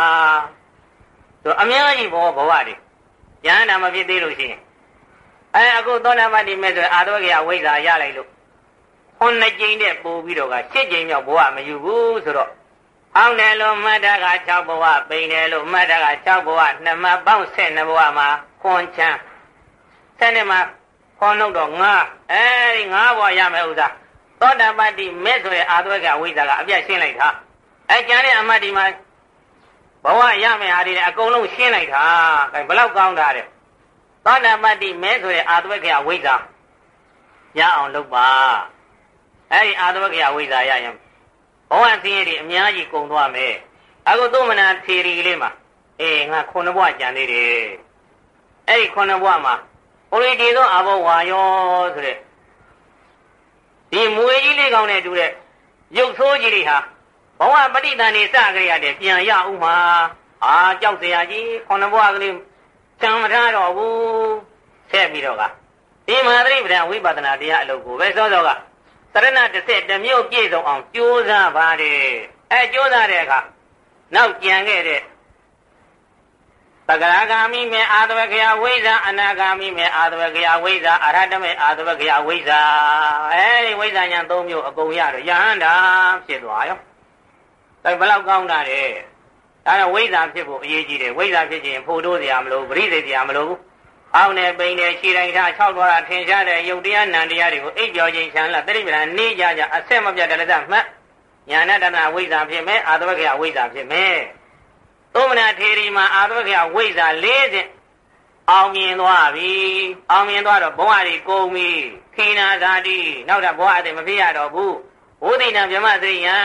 ဆိုအများကြီးဘောဘဝတွေ ဉာဏ်နာမဖြစ်သေးလို့ရှိရင်အဲအခုသောနာမတိမဲ့ဆိုအာသောကေယဝိဇ္ဇာရလိုက်လို့ခုနှစ်ကြိမ်နဲ့ပို့ပြီးတော့က7ကြိမ်မြောက်ဘဝမယူဘူးဆိုတော့အောင်းတယ်လို့မှတ်တာက6ဘဝပိန်တယ်လို့မှတ်တာက6ဘဝနှစ်မှပေါင်း12ဘဝမှာခွန်ချမ်းဆက်နေမှာခေါ်နှုတ်တော့ငါအဲဒီငါဘဝရမယ်ဥစ္စာသောတာပတ္တိမဲ့ဆိုတဲ့အာသွဲကအဝိဇ္ဇာကအပြတ်ရှင်းလိုက်တာအဲကျန်တဲ့အမတ်ဒီမှာ ဘဝရမယ်ဟာတွေလည်းအကုန်လုံးရှင်းလိုက်တာအဲဘလောက်ကောင်းတာတဲ့သောတာပတ္တိမဲ့ဆိုတဲ့အာသွဲကအဝိဇ္ဇာရအောင်လုပ်ပါအဲဒီအာသွဲကအဝိဇ္ဇာရရင်ဘဝစင်းရည်တွေအများကြီးကုန်သွားမယ်အခုသုမနာထေရီလေးမှာအေးငါခုနှစ်ဘဝကြံသေးတယ်အဲ့ဒီခုနှစ်ဘဝမှာဟိုရီဒီသောအဘောဝါယောဆိုတဲ့ဒီမွေကြီးလေးကောင်းနဲ့တူတဲ့ရုပ်ဆိုးကြီးတွေဟာ ဘဝပရိသန်နေစကြရတဲ့ပြန်ရဥမာအာကြောက်စရာကြီးခုနှစ်ဘဝကလေးတံမထားတော့ဘူးဆက်ပြီးတော့ကဒီမဟာသရိပဒဝိပဒနာတရားအလုပ်ကိုပဲစောစောကသရဏတစ်ဆက်တစ်မျိုးပြည့်စုံအောင်ကြိုးစားပါတယ်အဲကြိုးစားတဲ့အခါနောက်ကြံခဲ့တဲ့သဂရဂာမိမေအာသဝကယဝိဇာအနာဂာမိမေအာသဝကယဝိဇာအရဟတမေအာသဝကယဝိဇာအဲဒီဝိဇာညာ၃မျိုးအကုန်ရတော့ယဟန္တာဖြစ်သွားရော ဒါဘလောက်ကောင်းတာလဲဒါတော့ဝိဇ္ဇာဖြစ်ဖို့အရေးကြီးတယ်ဝိဇ္ဇာဖြစ်ခြင်းဖို့တိုးစရာမလိုပရိသေစရာမလိုဘူးအောင်းနဲ့ပိန်နဲ့ခြေတိုင်းထား၆တော်တာထင်ရှားတဲ့ယုတ်တရားနံတရားတွေကိုအိပ်ကြောခြင်းချမ်းလာတတိပ္ပံနေကြကြအဆက်မပြတ်တလသမှတ်ညာဏတနာဝိဇ္ဇာဖြစ်မယ်အာသဝခေယဝိဇ္ဇာဖြစ်မယ်သုမနာထေရီမှာအာသဝခေယဝိဇ္ဇာ၄စဉ်အောင်မြင်သွားပြီအောင်မြင်သွားတော့ဘဝတွေကုန်ပြီခိနာဇာတိနောက်တော့ဘဝအသေးမဖြစ်ရတော့ဘူးဝိသိဏဗြဟ္မသရိယံ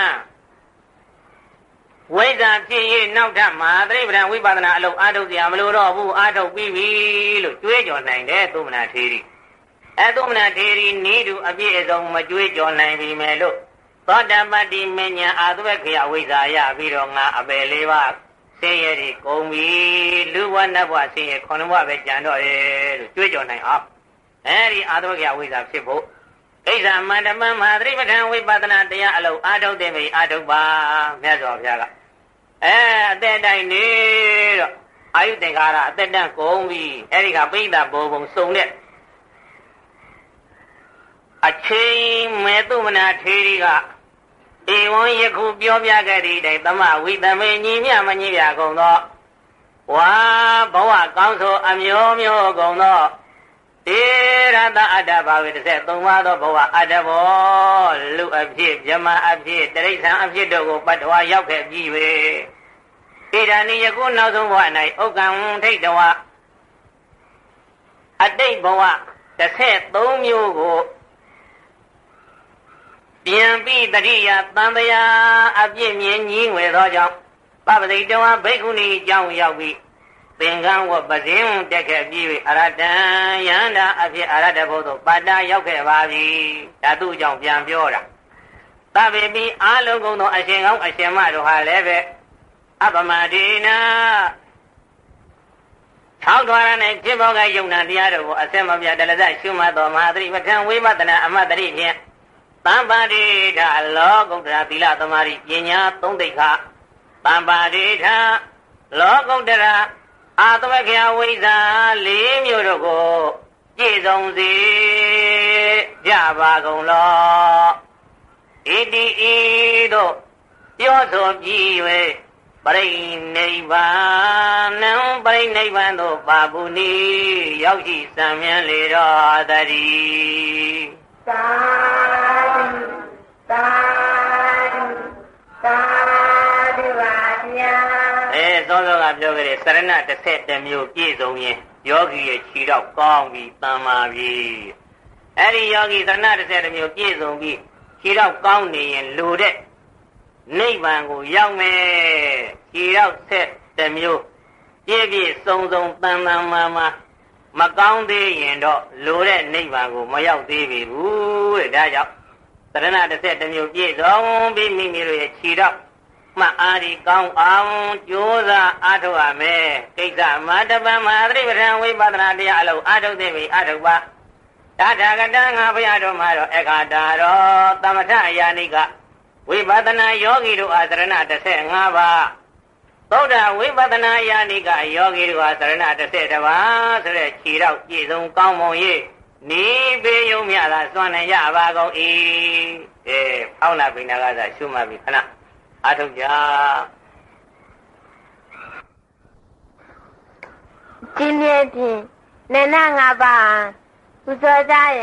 ဝိဇ္ဇာဖြစ်ရင်နောက်ထပ်မဟာသရိပ္ပံဝိပဿနာအလုံးအာထုတ်စရာမလိုတော့ဘူးအာထုတ်ပြီးပြီလို့ကြွေးကြော်နိုင်တယ်သုမနာထေရီအဲသုမနာထေရီဤသူအပြည့်အစုံမကြွေးကြော်နိုင်ပြီမယ်လို့သောတပတ္တိမဉ္ဇဉ်အာသဝခေယဝိဇ္ဇာရပြီးတော့ငါအပယ်လေးပါးဆင်းရဲတွေကုန်ပြီလူဘဝနတ်ဘဝဆင်းရဲခုနှစ်ဘဝပဲကြံတော့ရဲ့လို့ကြွေးကြော်နိုင်အောင်အဲဒီအာသဝခေယဝိဇ္ဇာဖြစ်ဖို့ဣဇာမန္တမမဟာသတိပဋ္ဌာန်ဝိပဿနာတရားအလုံးအာထုတ်တဲ့ပြီအာထုတ်ပါမြတ်စွာဘုရားက အဲအသက်တိုင်းနေတော့အာယုသင်္ခါရအသက်တန်းကုန်ပြီအဲဒီကပိဋကဘောဘုံစုံတဲ့အချိန်မေတုမနာထေရီကဧဝံယခုပြောပြခဲ့သည့်တိုင်သမဝိတမေညီမြမညီပြကုန်သောဝါဘဝကောင်းဆိုအမျိုးမျိုးကုန်သောတေရတအတ္တဘာဝေတစ်ဆက်သုံးပါးသောဘဝအတ္တဘောလူအဖြစ်မြမအဖြစ်တရိษံအဖြစ်တို့ကိုပတ္တဝါရောက်ခဲ့ပြီး၍ ဣဒာနိယခုနောက်ဆုံးဘဝ၌ဥက္ကံထိတ်တဝအတိတ်ဘဝတစ်ဆက်သုံးမျိုးကိုပြန်ပြီးတတိယတန်တရားအပြည့်မြင်ကြီးငွေသောကြောင့်ပပတိတဝဘိက္ခုနီအကြောင်းရောက်ပြီးသင်္ကန်းဝပဇင်းတက်ခဲ့ပြီးအရတံယန္တာအဖြစ်အရတဘုသောပါတာရောက်ခဲ့ပါပြီဒါသူ့အကြောင်းပြန်ပြောတာသဗ္ဗေပိအာလုံးကုန်သောအရှင်ကောင်းအရှင်မတို့ဟာလည်းပဲ အပမဒေနာထောက်ထွားရတဲ့ဖြစ်ပေါ်ကယုံနာတရားတို့ကိုအစမပြတလဇရှုမှတ်တော်မဟာသတိပဋ္ဌာန်ဝိပဿနာအမတ်တရိဖြင့်တမ္ပါရိဋလောကုတ္တရာသီလသမารိပညာသုံးသိက္ခာတမ္ပါရိဋလောကုတ္တရာအာသဝခေယဝိဇ္ဇာ၄မျိုးတို့ကိုပြည့်စုံစေကြပါကုန်လောဣတိဤတို့ပြောဆိုပြီး၍ ပရိနိဗ္ဗာန်ပရိနိဗ္ဗာန်သို့ပါဘူးနီရောက်ရှိစံမြန်းလေတော်တည်းသာဓုသာဓုသာဓုပါဗျာအဲသောသောကပြောကြတယ်စရဏတစ်ဆက်တစ်မျိုးပြည့်စုံရင်ယောဂီရဲ့ခြေတော့ကောင်းပြီတန်ပါပြီအဲ့ဒီယောဂီသရဏတစ်ဆက်တစ်မျိုးပြည့်စုံပြီးခြေတော့ကောင်းနေရင်လူတဲ့ နိဗ္ဗာန်ကိုရောက်မယ်ခြေတော့ဆက်တစ်မျိုးပြည့်ပြည့်စုံစုံတန်တန်မာမာမကောင်းသေးရင်တော့လိုတဲ့နိဗ္ဗာန်ကိုမရောက်သေးပြီဘူးတဲ့ဒါကြောင့်သရဏတစ်ဆက်တစ်မျိုးပြည့်စုံပြီးမိမိတို့ရဲ့ခြေတော့မှအားဒီကောင်းအောင်ကြိုးစားအားထုတ်ရမယ်ကိစ္စမတပံမဟာသတိပဋ္ဌာန်ဝိပဿနာတရားအလုံးအားထုတ်သိပြီအားထုတ်ပါတာထာဂတငါဘုရားတော်မှာတော့အခါတာတော်သမထအယာနိက ဝိပဿနာယောဂီတို့အားသရဏ15ပါးသုဒ္ဓဝိပဿနာယာနိကယောဂီတို့အားသရဏ30ပါးဆိုတဲ့ခြေတော့ပြည့်စုံကောင်းမွန်၍နိဘေယုံမြတာစွန့်နိုင်ရပါကုန်၏အဲဖောင်းနာပိဏကသာရှုမှတ်ပြီခဏအားထုတ်ကြ今天听奶奶阿爸不说家人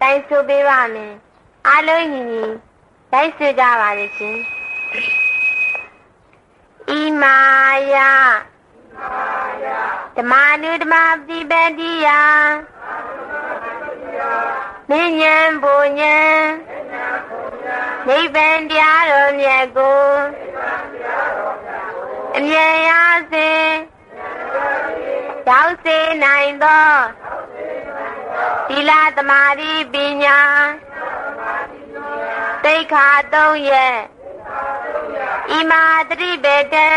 带手背外面，阿乐姨姨 လိုက်ဆွေးကြပါလိမ့်ရှင်ဣမာယဓမ္မနုဓမ္မပိပတိယမဉ္ဇဉ်ဘုံဉ္ဇဉ်နိဗ္ဗာန်တရားတော်မြတ်ကိုအမြဲရစေရောက်စေနိုင်သောသီလသမာဓိပညာ သိက္ခာသုံးရဲ့ဣမာတတိပေတံ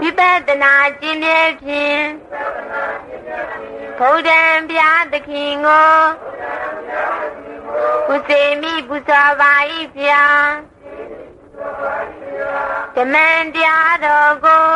ဝိပဿနာကျင့်မြဲဖြင့်ဘုဒ္ဓံပြာသခင်ကိုကုစေမိပူဇော်ပါ၏ဗျာဓမ္မံတရားတော်ကို